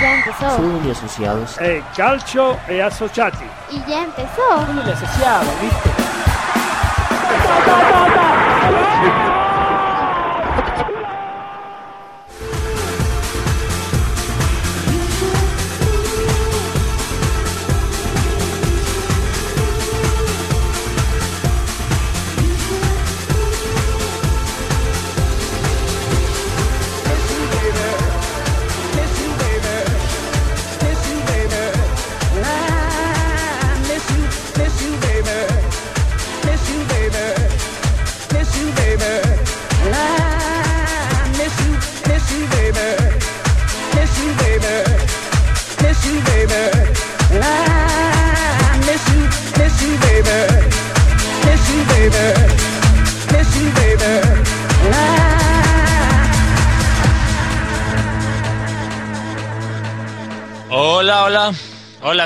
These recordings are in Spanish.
Ya empezó. Fútbol y asociados. Eh, calcio e associati. Y ya empezó. Fútbol y asociados, ¿viste? Hola,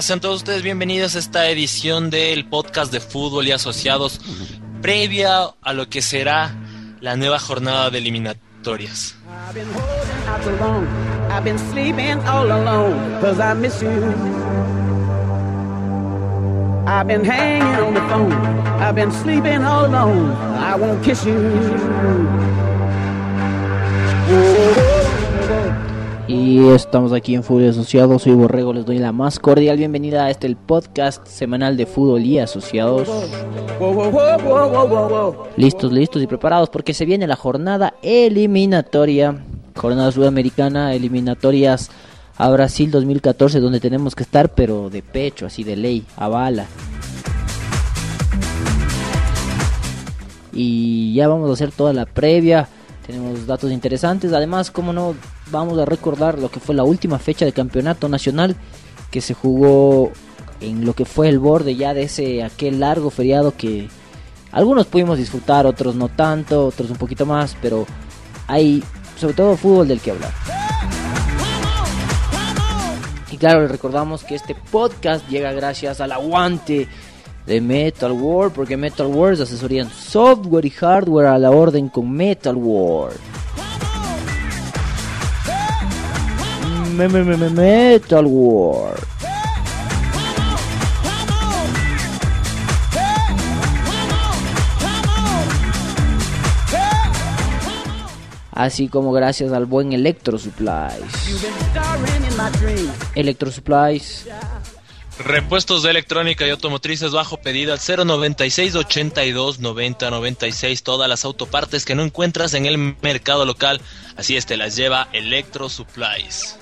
Sean todos ustedes bienvenidos a esta edición del podcast de fútbol y asociados previa a lo que será la nueva jornada de eliminatorias. Y estamos aquí en Fútbol y Asociados. Soy Borrego, les doy la más cordial bienvenida a este el podcast semanal de Fútbol y Asociados. Listos, listos y preparados porque se viene la jornada eliminatoria. Jornada sudamericana, eliminatorias a Brasil 2014, donde tenemos que estar, pero de pecho, así de ley, a bala. Y ya vamos a hacer toda la previa. Tenemos datos interesantes. Además, como no, vamos a recordar lo que fue la última fecha de campeonato nacional que se jugó en lo que fue el borde ya de ese aquel largo feriado que algunos pudimos disfrutar, otros no tanto, otros un poquito más, pero hay sobre todo fútbol del que hablar. Y claro, les recordamos que este podcast llega gracias al aguante de Metal World, porque Metal World es asesoría en software y hardware a la orden con Metal World. Me- me- me- me- Metal World. Así como gracias al buen Electro Supplies. Electro Supplies. Repuestos de electrónica y automotrices bajo pedido al 096 82 90 96. Todas las autopartes que no encuentras en el mercado local. Así es, te las lleva Electro Supplies.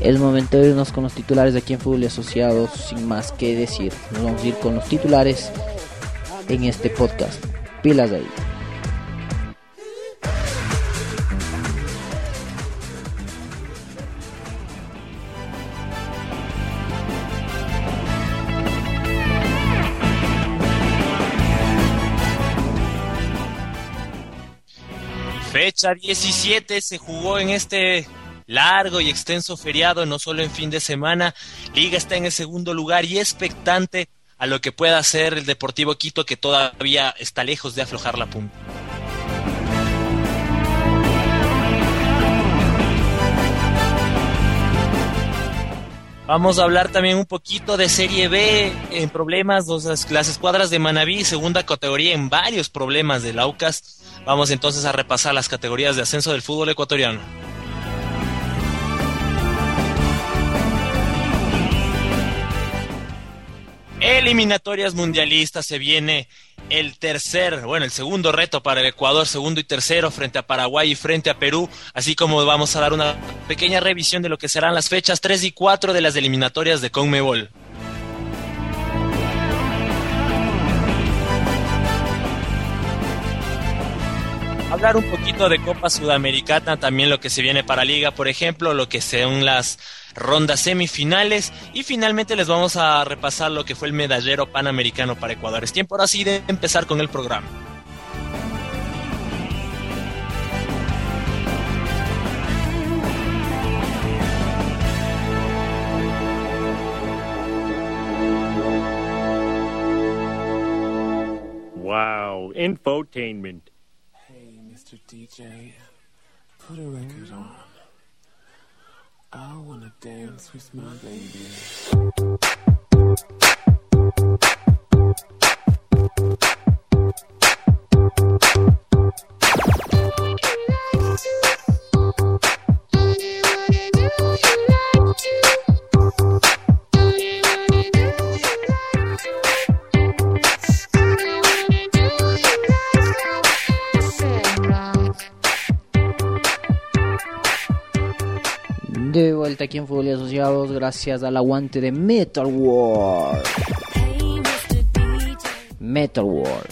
Es momento de irnos con los titulares de aquí en Fútbol y Asociados, sin más que decir. Nos vamos a ir con los titulares en este podcast. Pilas de ahí. Fecha 17 se jugó en este largo y extenso feriado, no solo en fin de semana. Liga está en el segundo lugar y expectante a lo que pueda hacer el Deportivo Quito, que todavía está lejos de aflojar la punta. Vamos a hablar también un poquito de Serie B en problemas, los- las escuadras de Manabí, segunda categoría en varios problemas del Aucas. Vamos entonces a repasar las categorías de ascenso del fútbol ecuatoriano. Eliminatorias mundialistas se viene el tercer, bueno, el segundo reto para el Ecuador, segundo y tercero frente a Paraguay y frente a Perú, así como vamos a dar una pequeña revisión de lo que serán las fechas 3 y 4 de las eliminatorias de Conmebol. Hablar un poquito de Copa Sudamericana, también lo que se viene para Liga, por ejemplo, lo que son las rondas semifinales y finalmente les vamos a repasar lo que fue el medallero panamericano para Ecuador. Es tiempo ahora sí de empezar con el programa. Wow, infotainment. Hey, Mr. DJ, put a record on. I wanna dance with my baby. De vuelta aquí en Fútbol y Asociados, gracias al aguante de Metal War. Metal War.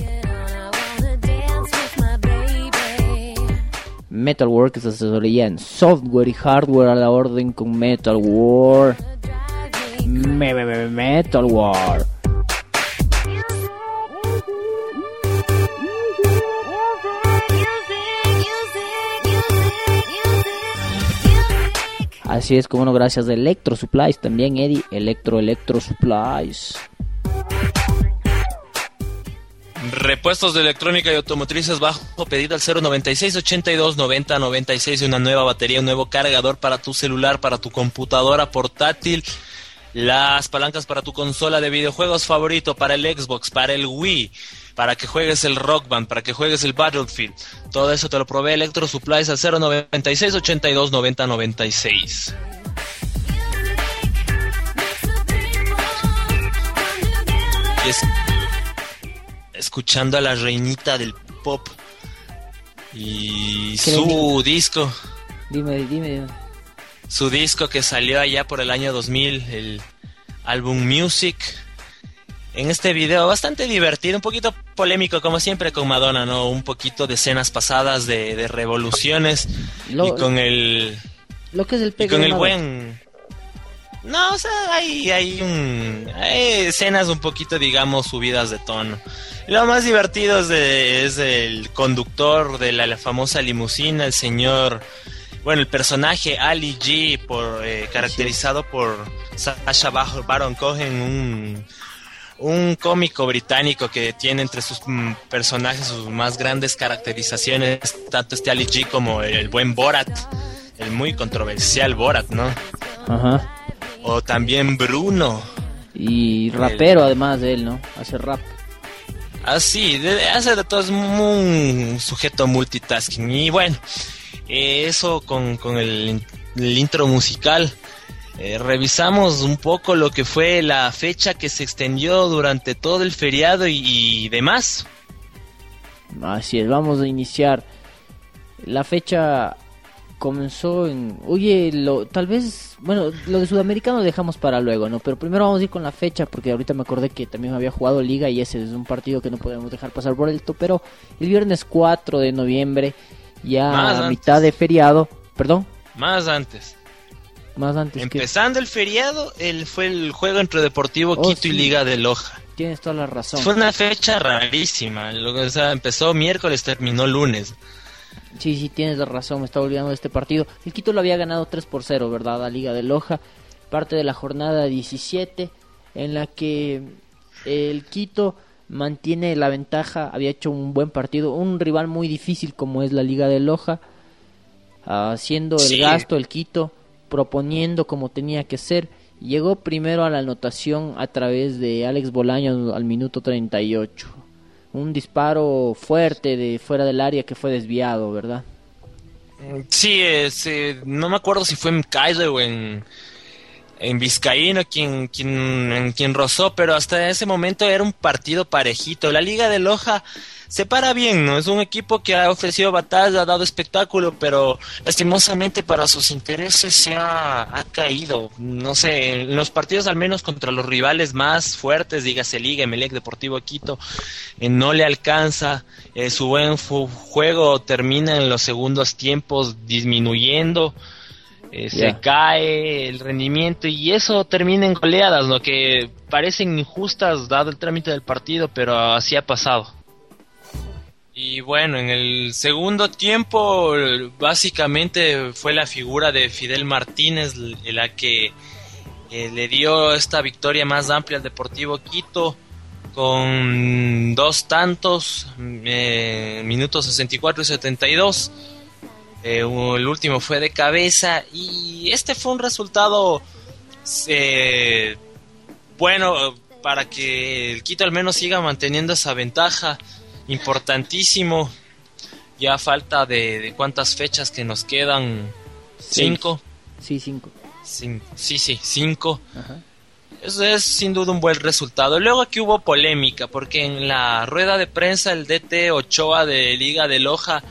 Metal War que se asesoría en software y hardware a la orden con Metal me- Metal War. Así es como no, gracias de Electro Supplies también, Eddie. Electro, Electro Supplies. Repuestos de electrónica y automotrices bajo pedido al 096 82 90 96 y una nueva batería, un nuevo cargador para tu celular, para tu computadora portátil, las palancas para tu consola de videojuegos favorito, para el Xbox, para el Wii, para que juegues el Rock Band, para que juegues el Battlefield. Todo eso te lo provee Electro Supplies al 096 82 90 96. Y es- escuchando a la reinita del pop y ¿Qué le su disco, Dime, dime, dime. su disco que salió allá por el año 2000, el álbum Music. En este video bastante divertido, un poquito polémico como siempre con Madonna, ¿no? Un poquito de escenas pasadas de, de revoluciones Lo- y con el Lo que es el y con el buen no, o sea, hay, hay, un, hay escenas un poquito, digamos, subidas de tono. Lo más divertido es, de- es el conductor de la, la famosa limusina, el señor, bueno, el personaje Ali G, por, eh, caracterizado por Sasha Bar- Baron Cohen, un, un cómico británico que tiene entre sus mm, personajes sus más grandes caracterizaciones, tanto este Ali G como el buen Borat, el muy controversial Borat, ¿no? Ajá. O también Bruno. Y rapero además de él, ¿no? Hace rap. Así, de- hace de todo, es un sujeto multitasking. Y bueno, eh, eso con, con el, el intro musical. Eh, revisamos un poco lo que fue la fecha que se extendió durante todo el feriado y, y demás. Así es, vamos a iniciar. La fecha comenzó en... Oye, lo, tal vez... Bueno, lo de Sudamericano lo dejamos para luego, ¿no? Pero primero vamos a ir con la fecha, porque ahorita me acordé que también había jugado Liga y ese es un partido que no podemos dejar pasar por alto. Pero el viernes 4 de noviembre, ya a mitad de feriado... Perdón, Más antes. Más antes que... Empezando el feriado, el, fue el juego entre Deportivo Oh, Quito y. Liga de Loja. Tienes toda la razón. Fue una fecha rarísima. O sea, empezó miércoles, terminó lunes. Sí, sí, tienes la razón, me estaba olvidando de este partido. El Quito lo había ganado 3 por 0, ¿verdad? A Liga de Loja. Parte de la jornada 17, en la que el Quito mantiene la ventaja. Había hecho un buen partido. Un rival muy difícil como es la Liga de Loja. Haciendo el Sí. gasto, el Quito, proponiendo como tenía que ser. Llegó primero a la anotación a través de Alex Bolaño al minuto 38 un disparo fuerte de fuera del área que fue desviado, ¿verdad? Sí, eh, no me acuerdo si fue en Kaiser o en, en Vizcaíno quien, quien, en quien rozó, pero hasta ese momento era un partido parejito. La Liga de Loja se para bien, ¿no? Es un equipo que ha ofrecido batalla, ha dado espectáculo, pero lastimosamente para sus intereses se ha, ha caído. No sé, en los partidos al menos contra los rivales más fuertes, dígase Liga, Emelec, Deportivo Quito, eh, no le alcanza. Eh, su buen juego termina en los segundos tiempos disminuyendo. Eh. Se cae el rendimiento y eso termina en goleadas, lo que parecen injustas dado el trámite del partido, pero así ha pasado. Y bueno, en el segundo tiempo básicamente fue la figura de Fidel Martínez la que eh, le dio esta victoria más amplia al Deportivo Quito con dos tantos, eh, minutos 64 y 72. eh, el último fue de cabeza y este fue un resultado bueno para que el Quito al menos siga manteniendo esa ventaja importantísimo ya falta de, de cuántas fechas que nos quedan cinco Sí, cinco. Cin- sí sí cinco Ajá. Eso es sin duda un buen resultado. Luego aquí hubo polémica porque en la rueda de prensa el DT Ochoa de Liga de Loja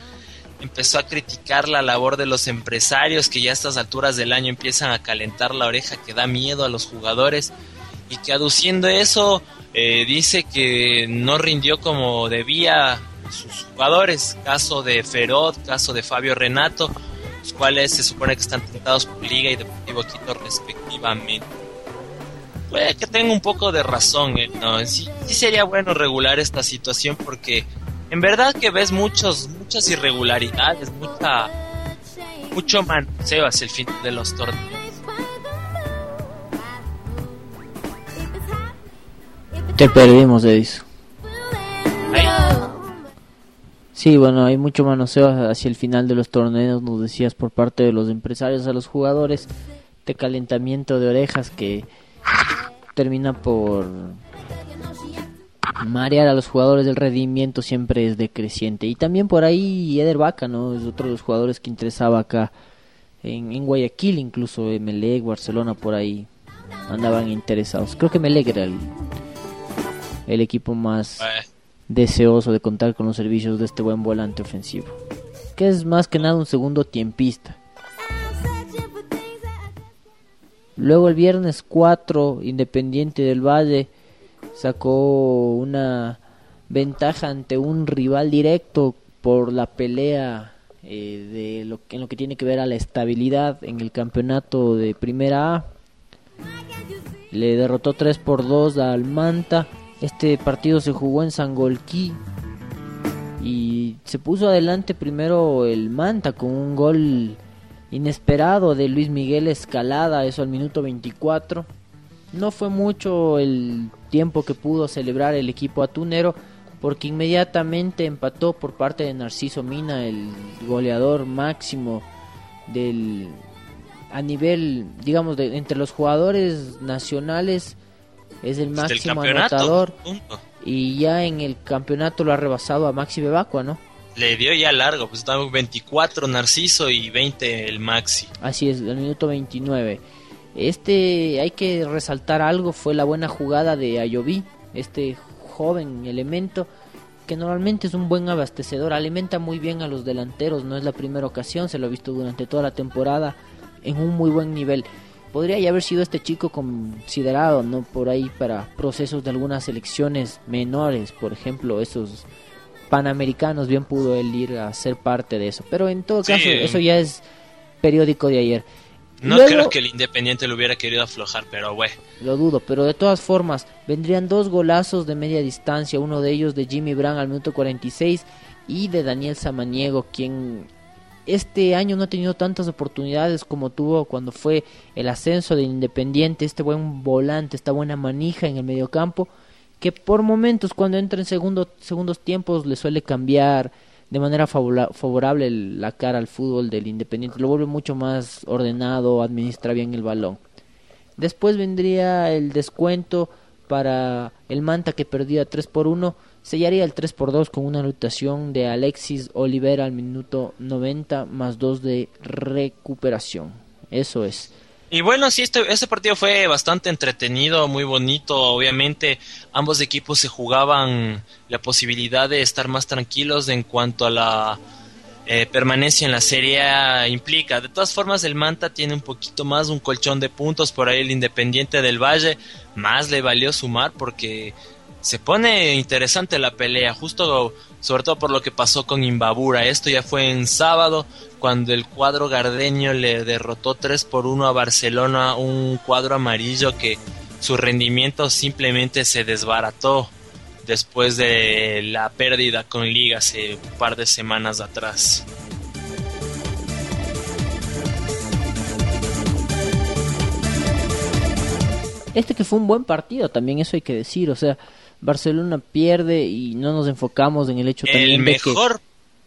empezó a criticar la labor de los empresarios que ya a estas alturas del año empiezan a calentar la oreja que da miedo a los jugadores y que aduciendo eso eh, dice que no rindió como debía sus jugadores, caso de Ferod, caso de Fabio Renato, los cuales se supone que están tentados por Liga y Deportivo Quito respectivamente puede que tenga un poco de razón, eh, ¿no? Sí, sí sería bueno regular esta situación porque en verdad que ves muchos, muchas irregularidades, mucha, mucho manoseo hacia el fin de los torneos. Te perdimos, Edis. Ahí. Sí, bueno, hay mucho manoseo hacia el final de los torneos, nos decías, por parte de los empresarios a los jugadores, de calentamiento de orejas que termina por marear a los jugadores del rendimiento siempre es decreciente. Y también por ahí Eder Vaca, ¿no? Es otro de los jugadores que interesaba acá en, en Guayaquil, incluso Emelec, Barcelona, por ahí andaban interesados. Creo que Emelec era el, el equipo más Eh, deseoso de contar con los servicios de este buen volante ofensivo, que es más que nada un segundo tiempista. Luego el viernes 4, Independiente del Valle sacó una ventaja ante un rival directo por la pelea eh, de lo que, en lo que tiene que ver a la estabilidad en el campeonato de Primera A. Le derrotó 3 por 2 al Manta. Este partido se jugó en Sangolquí y se puso adelante primero el Manta con un gol inesperado de Luis Miguel Escalada, eso al minuto 24. No fue mucho el tiempo que pudo celebrar el equipo atunero porque inmediatamente empató por parte de Narciso Mina, el goleador máximo del a nivel, digamos, de, entre los jugadores nacionales es el máximo anotador punto. y ya en el campeonato lo ha rebasado a Maxi Bebacua, ¿no? Le dio ya largo, pues estaba 24 Narciso y 20 el Maxi. Así es, el minuto 29. Este, hay que resaltar algo, fue la buena jugada de Ayoví, este joven elemento que normalmente es un buen abastecedor, alimenta muy bien a los delanteros, no es la primera ocasión, se lo ha visto durante toda la temporada en un muy buen nivel. Podría ya haber sido este chico considerado, ¿no? Por ahí para procesos de algunas selecciones menores, por ejemplo, esos panamericanos, bien pudo él ir a ser parte de eso. Pero en todo Sí. caso, eso ya es periódico de ayer. No Luego- creo que el Independiente lo hubiera querido aflojar, pero bueno. Lo dudo, pero de todas formas, vendrían dos golazos de media distancia, uno de ellos de Jimmy Brown al minuto 46 y de Daniel Samaniego, quien este año no ha tenido tantas oportunidades como tuvo cuando fue el ascenso de Independiente, este buen volante, esta buena manija en el mediocampo, que por momentos cuando entra en segundo, segundos tiempos le suele cambiar de manera favora- favorable la cara al fútbol del Independiente, lo vuelve mucho más ordenado, administra bien el balón. Después vendría el descuento para el Manta que perdía 3 por 1. Sellaría el 3 por 2 con una anotación de Alexis Olivera al minuto 90 más 2 de recuperación. Eso es. Y bueno, sí, este, este partido fue bastante entretenido, muy bonito. Obviamente, ambos equipos se jugaban la posibilidad de estar más tranquilos en cuanto a la eh, permanencia en la Serie implica. De todas formas, el Manta tiene un poquito más, un colchón de puntos. Por ahí el Independiente del Valle más le valió sumar porque se pone interesante la pelea, justo sobre todo por lo que pasó con Imbabura. Esto ya fue en sábado, cuando el cuadro gardeño le derrotó 3 por 1 a Barcelona, un cuadro amarillo que su rendimiento simplemente se desbarató después de la pérdida con Liga hace un par de semanas atrás. Este que fue un buen partido, también eso hay que decir. O sea, Barcelona pierde y no nos enfocamos en el hecho El también de que... mejor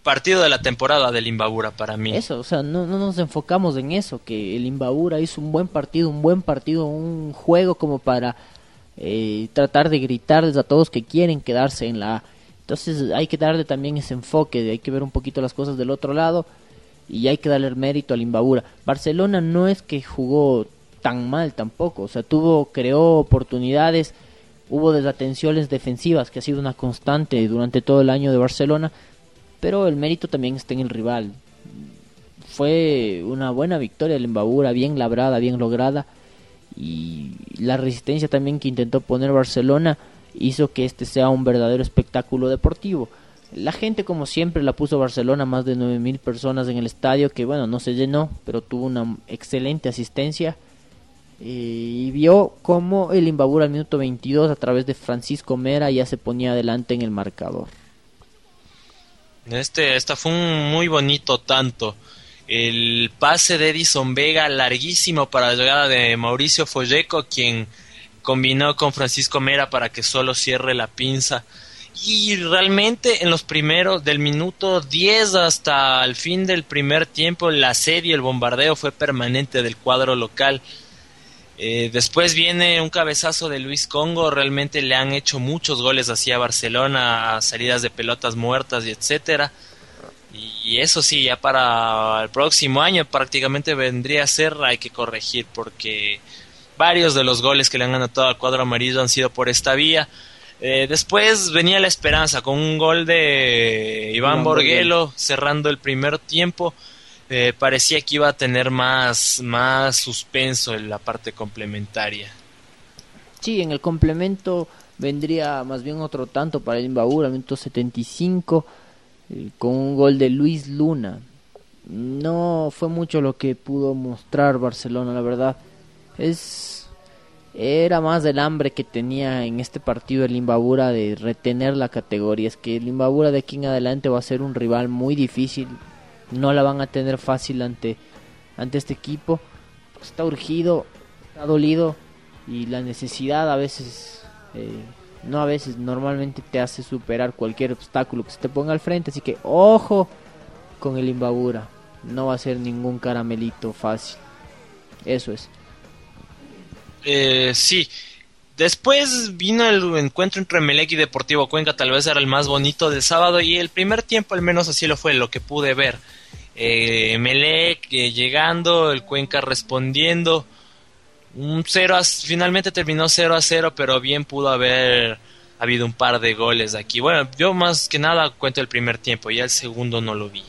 partido de la temporada del Imbabura para mí. Eso, o sea, no, no nos enfocamos en eso, que el Imbabura hizo un buen partido, un buen partido, un juego como para eh, tratar de gritarles a todos que quieren quedarse en la A. Entonces hay que darle también ese enfoque, hay que ver un poquito las cosas del otro lado y hay que darle el mérito al Imbabura. Barcelona no es que jugó tan mal tampoco, o sea, tuvo, creó oportunidades, hubo desatenciones defensivas, que ha sido una constante durante todo el año de Barcelona, pero el mérito también está en el rival. Fue una buena victoria el Imbabura, bien labrada, bien lograda, y la resistencia también que intentó poner Barcelona hizo que este sea un verdadero espectáculo deportivo. La gente, como siempre, la puso Barcelona, más de 9.000 personas en el estadio, que bueno, no se llenó, pero tuvo una excelente asistencia. Y vio cómo el Imbabura al minuto 22, a través de Francisco Mera, ya se ponía adelante en el marcador. Este, fue un muy bonito tanto. El pase de Edison Vega larguísimo para la llegada de Mauricio Folleco, quien combinó con Francisco Mera para que solo cierre la pinza. Y realmente en los primeros, del minuto 10 hasta el fin del primer tiempo, la serie, el bombardeo fue permanente del cuadro local. Eh, después viene un cabezazo de Luis Congo, realmente le han hecho muchos goles hacia Barcelona, salidas de pelotas muertas y etcétera. Y eso sí, ya para el próximo año prácticamente vendría a ser, hay que corregir porque varios de los goles que le han anotado al cuadro amarillo han sido por esta vía. Eh, después venía la esperanza con un gol de Iván, Borguelo cerrando el primer tiempo. Eh, parecía que iba a tener más, más suspenso en la parte complementaria. Sí, en el complemento vendría más bien otro tanto para el Imbabura, minuto 75, eh, con un gol de Luis Luna. No fue mucho lo que pudo mostrar Barcelona, la verdad. Es era más del hambre que tenía en este partido el Imbabura de retener la categoría. Es que el Imbabura de aquí en adelante va a ser un rival muy difícil no la van a tener fácil ante, ante este equipo. Está urgido, está dolido y la necesidad a veces, eh, no a veces, normalmente te hace superar cualquier obstáculo que se te ponga al frente. Así que ojo con el Imbabura, no va a ser ningún caramelito fácil. Eso es. Eh, sí. Después vino el encuentro entre Melec y Deportivo Cuenca, tal vez era el más bonito del sábado y el primer tiempo al menos así lo fue, lo que pude ver. Eh, Melec eh, llegando, el Cuenca respondiendo. Un cero finalmente terminó 0 a 0, pero bien pudo haber habido un par de goles aquí. Bueno, yo más que nada cuento el primer tiempo, ya el segundo no lo vi.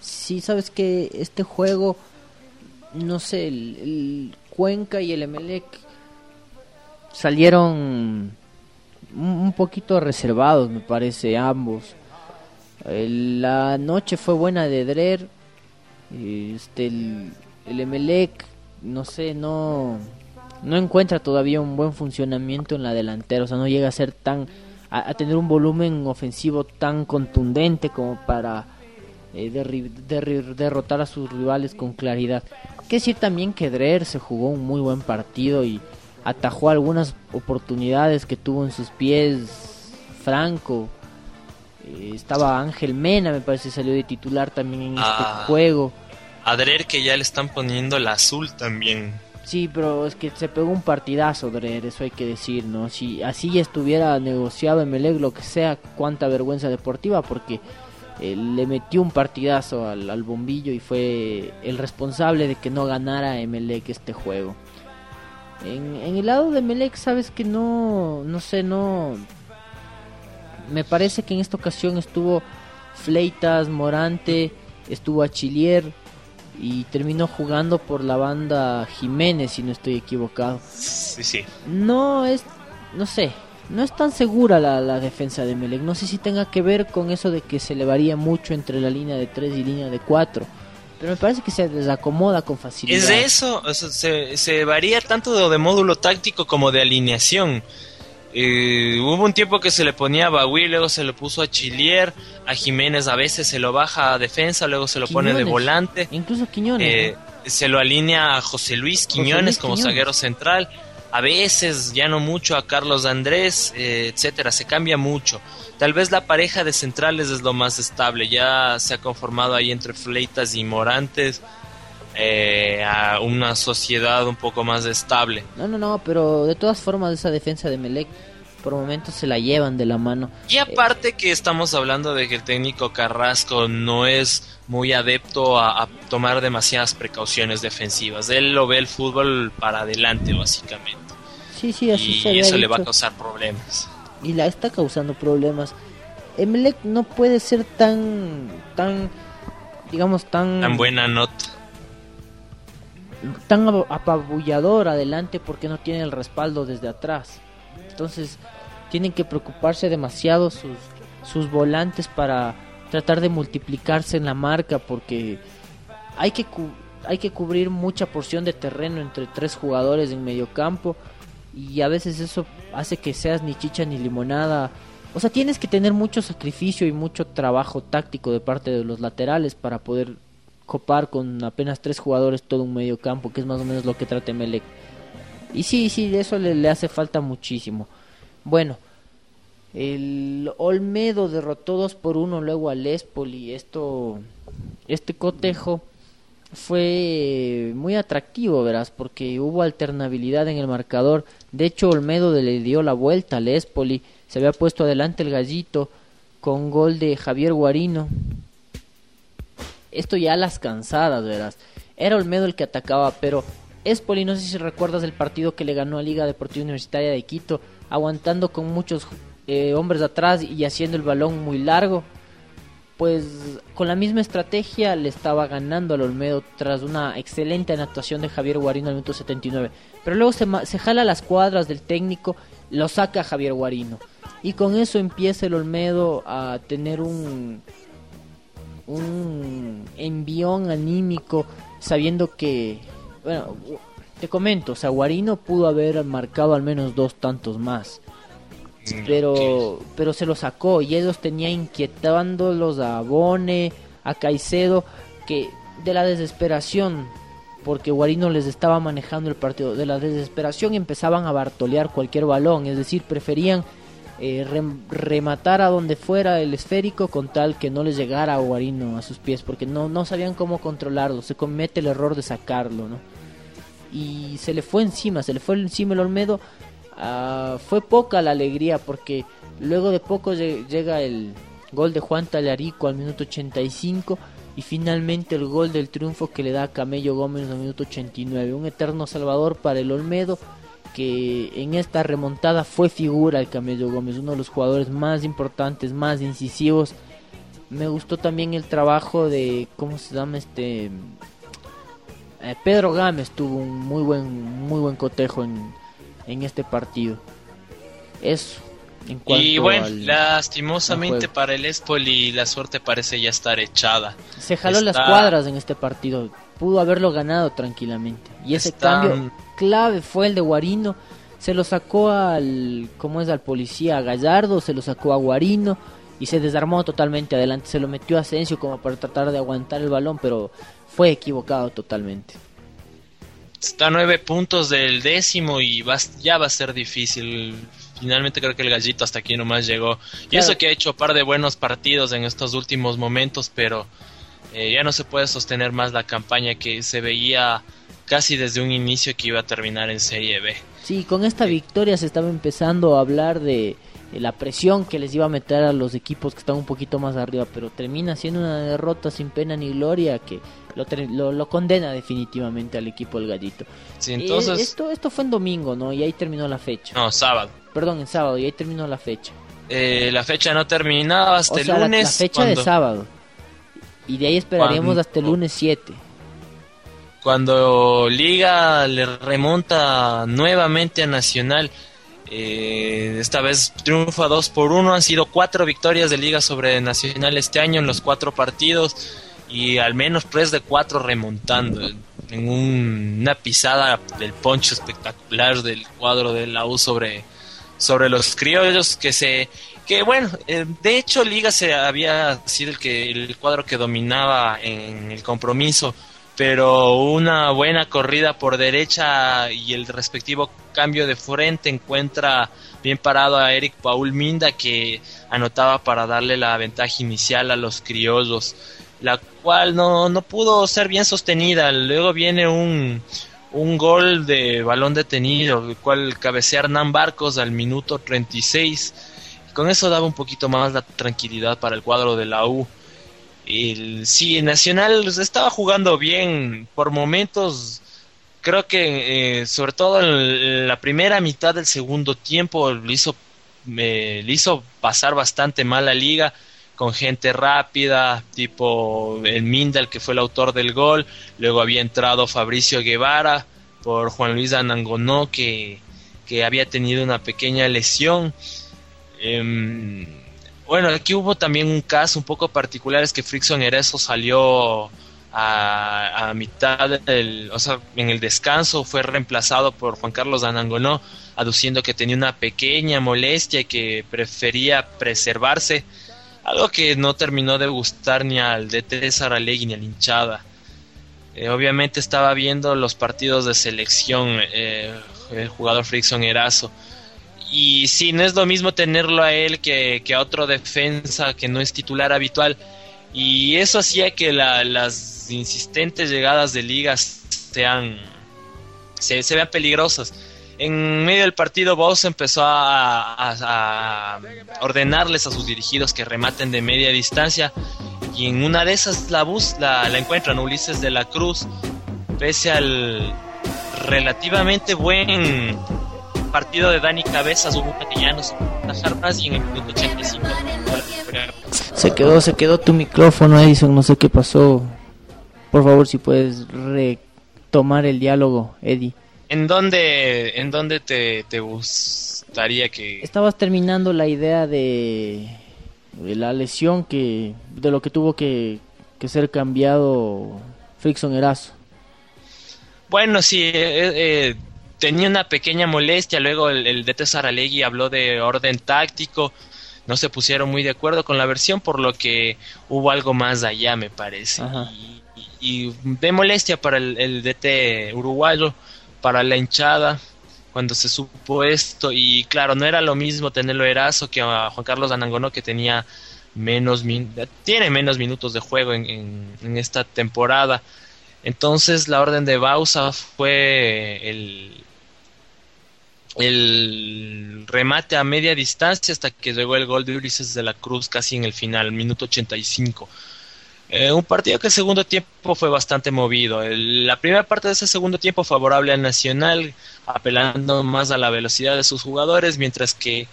Sí, sabes que este juego, no sé, el, Cuenca y el Emelec salieron un poquito reservados, me parece, ambos. La noche fue buena de Drer. Este, el, el Emelec, no sé, no, no encuentra todavía un buen funcionamiento en la delantera. O sea, no llega a ser tan. a, tener un volumen ofensivo tan contundente como para eh, derrotar a sus rivales con claridad. Que decir también que Drer se jugó un muy buen partido y atajó algunas oportunidades que tuvo en sus pies Franco. Eh, estaba Ángel Mena, me parece, salió de titular también en este Ah. juego. A Drer que ya le están poniendo el azul también. Sí, pero es que se pegó un partidazo, Drer, eso hay que decir, ¿no? Si así ya estuviera negociado Emelec, lo que sea, cuánta vergüenza deportiva, porque eh, le metió un partidazo al, al bombillo y fue el responsable de que no ganara Emelec este juego. En, en el lado de Emelec, sabes que no, no sé, no... Me parece que en esta ocasión estuvo Fleitas, Morante, estuvo Achillier y terminó jugando por la banda Jiménez, si no estoy equivocado. Sí, sí. No es, no sé, no es tan segura la, la defensa de Melec. No sé si tenga que ver con eso de que se le varía mucho entre la línea de 3 y línea de 4. Pero me parece que se desacomoda con facilidad. Es de eso, o sea, se, se varía tanto de, de módulo táctico como de alineación. Eh, hubo un tiempo que se le ponía a Bagui, luego se lo puso a Chilier, a Jiménez a veces se lo baja a defensa, luego se lo pone de volante. Incluso Quiñones. Eh, ¿no? se lo alinea a José Luis Quiñones Luis como zaguero central. a veces, ya no mucho, a Carlos Andrés, eh, etcétera, se cambia mucho. Tal vez la pareja de centrales es lo más estable, ya se ha conformado ahí entre Fleitas y Morantes eh, a una sociedad un poco más estable. No, no, no, pero de todas formas esa defensa de Melec por momentos se la llevan de la mano. Y aparte que estamos hablando de que el técnico Carrasco no es muy adepto a, a tomar demasiadas precauciones defensivas. Él lo ve el fútbol para adelante básicamente. Sí, sí, así Y eso le va a causar problemas. y la está causando problemas. Emelec no puede ser tan, tan, digamos, tan, Tan buena nota. Tan ap- apabullador adelante porque no tiene el respaldo desde atrás. Entonces tienen que preocuparse demasiado sus, sus volantes para tratar de multiplicarse en la marca porque hay que hay que cubrir mucha porción de terreno entre tres jugadores en medio campo y a veces eso hace que seas ni chicha ni limonada. O sea, tienes que tener mucho sacrificio y mucho trabajo táctico de parte de los laterales para poder copar con apenas tres jugadores todo un medio campo, que es más o menos lo que trata Melec. Y sí, sí, de eso le, le hace falta muchísimo. Bueno, el Olmedo derrotó 2 por 1 luego al Espoli. Esto, este cotejo fue muy atractivo, verás, porque hubo alternabilidad en el marcador. De hecho, Olmedo le dio la vuelta al Espoli. Se había puesto adelante el gallito con gol de Javier Guarino. Esto ya a las cansadas, verás. Era Olmedo el que atacaba, pero Espoli, no sé si recuerdas el partido que le ganó a Liga Deportiva Universitaria de Quito, aguantando con muchos eh, hombres atrás y haciendo el balón muy largo. Pues con la misma estrategia le estaba ganando al Olmedo tras una excelente anotación de Javier Guarino al minuto 79. Pero luego se, se jala las cuadras del técnico, lo saca Javier Guarino. Y con eso empieza el Olmedo a tener un, un envión anímico sabiendo que, bueno, te comento, o sea, Guarino pudo haber marcado al menos dos tantos más, pero, pero se lo sacó y ellos tenían inquietándolos a Bone, a Caicedo, que de la desesperación, porque Guarino les estaba manejando el partido, de la desesperación empezaban a bartolear cualquier balón, es decir, preferían eh, rem- rematar a donde fuera el esférico con tal que no les llegara a Guarino a sus pies, porque no, no sabían cómo controlarlo, se comete el error de sacarlo, ¿no? Y se le fue encima, se le fue encima el Olmedo, ah, fue poca la alegría porque luego de poco lle- llega el gol de Juan Tallarico al minuto 85 y finalmente el gol del triunfo que le da a Camello Gómez al minuto 89, un eterno salvador para el Olmedo que en esta remontada fue figura el Camello Gómez, uno de los jugadores más importantes, más incisivos. Me gustó también el trabajo de, ¿cómo se llama este? Eh, Pedro Gámez tuvo un muy buen, muy buen cotejo en, en este partido. Eso, en cuanto Y bueno, al- lastimosamente al para el Espoli la suerte parece ya estar echada. Se jaló las cuadras en este partido. Pudo haberlo ganado tranquilamente. Y ese Está- cambio clave fue el de Guarino. Se lo sacó al, ¿cómo es? Al policía Gallardo, se lo sacó a Guarino y se desarmó totalmente adelante. Se lo metió a Asensio como para tratar de aguantar el balón, pero fue equivocado totalmente. Está a nueve puntos del décimo y va, ya va a ser difícil. Finalmente creo que el gallito hasta aquí nomás llegó. Y Claro. eso que ha hecho un par de buenos partidos en estos últimos momentos, pero eh, ya no se puede sostener más la campaña que se veía casi desde un inicio que iba a terminar en Serie B. Sí, con esta victoria se estaba empezando a hablar de, la presión que les iba a meter a los equipos que están un poquito más arriba, pero termina siendo una derrota sin pena ni gloria que lo, lo, lo condena definitivamente al equipo del Gallito. Sí, Eh, entonces, esto, esto fue en domingo, ¿no? Y ahí terminó la fecha. no, sábado. Perdón, en sábado, y ahí terminó la fecha. Eh, la fecha no terminaba hasta o sea, el la- lunes. la, fecha cuando, de sábado. Y de ahí esperaríamos Cuando- hasta el lunes 7. Cuando Liga le remonta nuevamente a Nacional. eh, esta vez triunfa 2 por 1. Han sido cuatro victorias de Liga sobre Nacional este año en los cuatro partidos. Y al menos tres de cuatro remontando. En un- una pisada del poncho espectacular del cuadro de la U sobre, sobre los criollos que se que bueno eh, de hecho Liga se había sido el que el cuadro que dominaba en el compromiso pero una buena corrida por derecha y el respectivo cambio de frente encuentra bien parado a Eric Paul Minda que anotaba para darle la ventaja inicial a los criollos, la cual no, no pudo ser bien sostenida. Luego viene un, un gol de balón detenido, el cual cabecea Hernán Barcos al minuto 36. Con eso daba un poquito más la tranquilidad para el cuadro de la U. El, sí, Nacional estaba jugando bien por momentos. Creo que eh, sobre todo en la primera mitad del segundo tiempo le hizo, le hizo pasar bastante mal la liga con gente rápida, tipo el Mindal que fue el autor del gol, luego había entrado Fabricio Guevara por Juan Luis Anangonó que, que había tenido una pequeña lesión. Em, bueno, aquí hubo también un caso un poco particular, es que Frickson Ereso salió a, a, mitad del, o sea, en el descanso fue reemplazado por Juan Carlos Anangonó, aduciendo que tenía una pequeña molestia y que prefería preservarse, algo que no terminó de gustar ni al DT Saralegui ni al hinchada. Eh, obviamente estaba viendo los partidos de selección eh, el jugador Frickson Erazo y sí, no es lo mismo tenerlo a él que, a otro defensa que no es titular habitual. Y eso hacía que las insistentes llegadas de ligas sean, se, vean peligrosas. En medio del partido, Boss empezó a, ordenarles a sus dirigidos que rematen de media distancia. Y en una de esas la, bus, la encuentran Ulises de la Cruz, pese al relativamente buen partido de Dani Cabezas hubo las armas y en el minuto 85 se quedó, se quedó tu micrófono Edison, no sé qué pasó. Por favor, si puedes retomar el diálogo, Eddie. ¿En dónde, en dónde te, te gustaría que...? Estabas terminando la idea de, de la lesión que... de lo que tuvo que, que ser cambiado Frickson Erazo. Bueno, sí, eh, eh, tenía una pequeña molestia, luego el, el DT Saralegui habló de orden táctico, no se pusieron muy de acuerdo con la versión, por lo que hubo algo más allá, me parece. Y, de molestia para el, DT uruguayo, para la hinchada, cuando se supo esto, y claro, no era lo mismo tenerlo Erazo que a Juan Carlos Anangono, que tenía menos tiene menos minutos de juego en, en esta temporada. Entonces la orden de Bausa fue el, el remate a media distancia hasta que llegó el gol de Ulises de la Cruz casi en el final, minuto 85. Eh, un partido que el segundo tiempo fue bastante movido. la primera parte de ese segundo tiempo favorable al Nacional, apelando más a la velocidad de sus jugadores, mientras que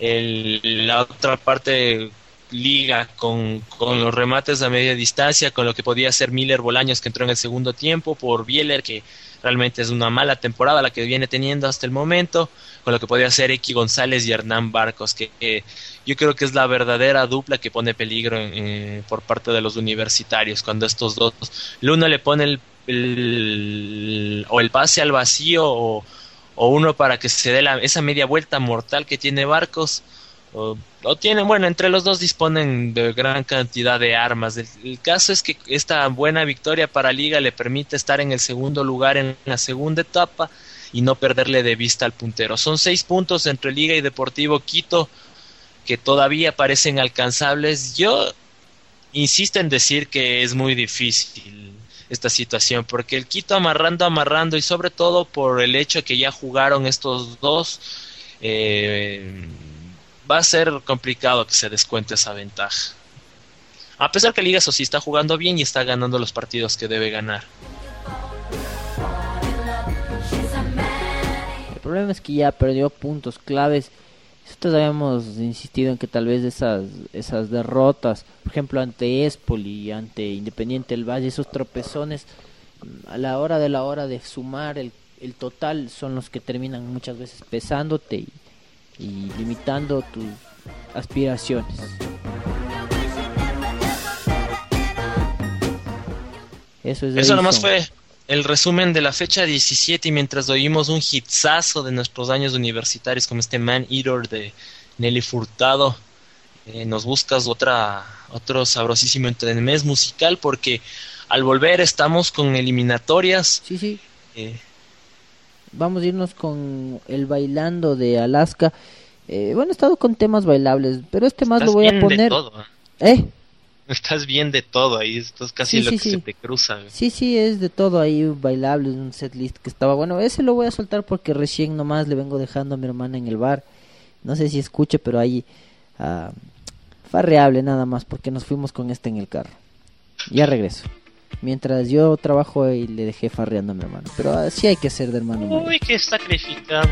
la otra parte liga con, con, los remates a media distancia, con lo que podía ser Miller Bolaños que entró en el segundo tiempo, por Bieler que realmente es una mala temporada la que viene teniendo hasta el momento, con lo que podía ser X González y Hernán Barcos, que yo creo que es la verdadera dupla que pone peligro por parte de los universitarios, cuando estos dos, el uno le pone el, o el pase al vacío o, o uno para que se dé la, esa media vuelta mortal que tiene Barcos o, tienen, bueno, entre los dos disponen de gran cantidad de armas. El, caso es que esta buena victoria para Liga le permite estar en el segundo lugar en la segunda etapa y no perderle de vista al puntero. Son seis puntos entre Liga y Deportivo Quito que todavía parecen alcanzables. Yo insisto en decir que es muy difícil esta situación porque el Quito amarrando, amarrando y sobre todo por el hecho que ya jugaron estos dos. Eh, va a ser complicado que se descuente esa ventaja. A pesar que Liga sí está jugando bien y está ganando los partidos que debe ganar. El problema es que ya perdió puntos claves. Nosotros habíamos insistido en que tal vez esas, esas derrotas, por ejemplo ante Espoli ante Independiente del Valle, esos tropezones, a la hora de la hora de sumar el, el total son los que terminan muchas veces pesándote y, y limitando tus aspiraciones. Eso, es Eso nomás fue el resumen de la fecha 17 y mientras oímos un hitsazo de nuestros años universitarios como este Man Eater de Nelly Furtado, eh, nos buscas otra otro sabrosísimo entremés musical porque al volver estamos con eliminatorias. Sí, sí. Eh, Vamos a irnos con el bailando de Alaska. Eh, bueno, he estado con temas bailables, pero este más lo voy a bien de poner. todo, ¿eh? ¿Eh? Estás bien de todo ahí, esto es casi Sí, lo sí, que sí. se te cruza. Sí, sí, es de todo ahí, bailable, un set list que estaba bueno. Ese lo voy a soltar porque recién nomás le vengo dejando a mi hermana en el bar. No sé si escuche, pero ahí ah, farreable nada más porque nos fuimos con este en el carro. Ya regreso. Mientras yo trabajo y le dejé farreando a mi hermano. Pero así hay que ser de hermano. mayor. Uy, qué sacrificado.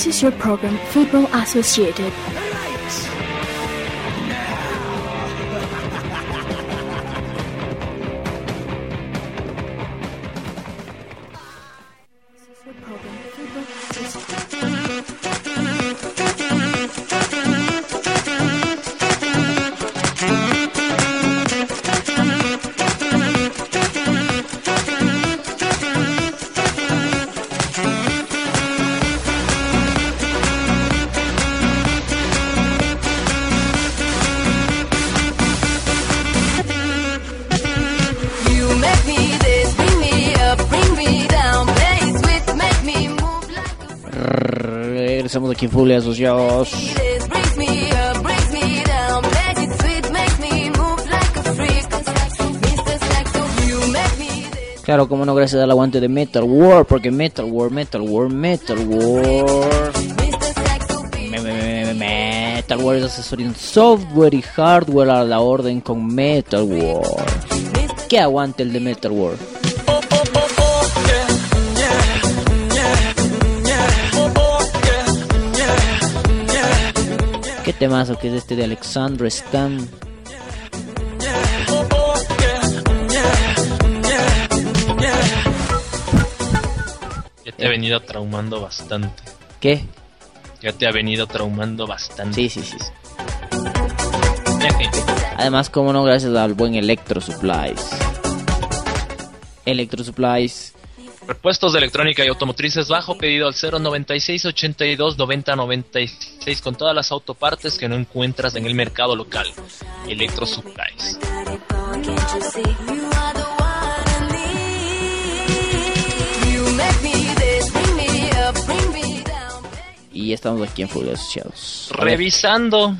This is your program, Football Associated. Saxo, you make me this. Claro, como no, gracias al aguante de Metal War, porque Metal War, Metal War, Metal War. Metal War es asesoría en software y hardware a la orden con Metal War. ¿Qué aguante el de Metal War? Temazo que es este de Alexandro Stan? Ya te ha venido traumando bastante. ¿Qué? Ya te ha venido traumando bastante. Sí, sí, sí. Además, como no, gracias al buen Electro Supplies. Electro Supplies. Repuestos de electrónica y automotrices bajo pedido al 096 82 90 96 con todas las autopartes que no encuentras en el mercado local. Electro Supplies. Y estamos aquí en Full Asociados. Revisando,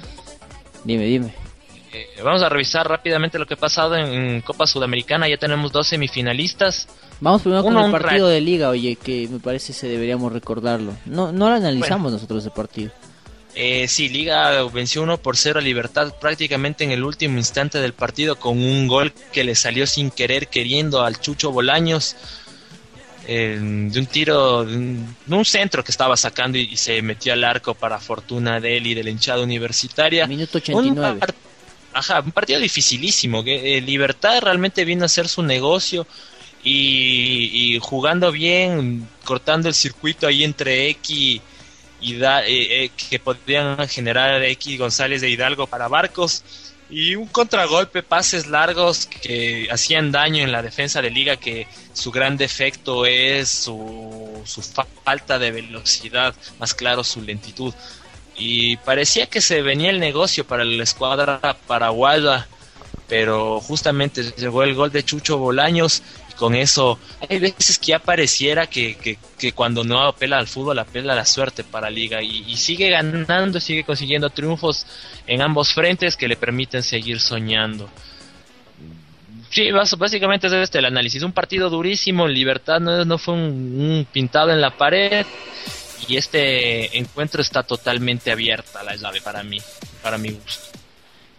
Dime, dime. Eh, vamos a revisar rápidamente lo que ha pasado en, Copa Sudamericana. Ya tenemos dos semifinalistas. Vamos primero con el un partido de liga, oye, que me parece se deberíamos recordarlo. No, no lo analizamos nosotros ese partido. Eh, sí, Liga venció 1 por 0 a Libertad prácticamente en el último instante del partido con un gol que le salió sin querer queriendo al Chucho Bolaños eh, de un tiro, de un, centro que estaba sacando y, y se metió al arco para fortuna de él y de la hinchada universitaria. Minuto Un 89. par- Ajá, un partido dificilísimo. Que, eh, Libertad realmente vino a hacer su negocio y, jugando bien, cortando el circuito ahí entre X y da, eh, eh, que podían generar X González de Hidalgo para Barcos y un contragolpe, pases largos que hacían daño en la defensa de Liga, que su gran defecto es su, su fa- falta de velocidad, más claro su lentitud. Y parecía que se venía el negocio para la escuadra paraguaya, pero justamente llegó el gol de Chucho Bolaños y con eso hay veces que ya pareciera que, que, que cuando no apela al fútbol apela a la suerte para Liga y, sigue ganando, sigue consiguiendo triunfos en ambos frentes que le permiten seguir soñando. Sí, básicamente es este el análisis. Un partido durísimo, Libertad no, no fue un pintado en la pared y este encuentro está totalmente abierta la llave para mí, para mi gusto.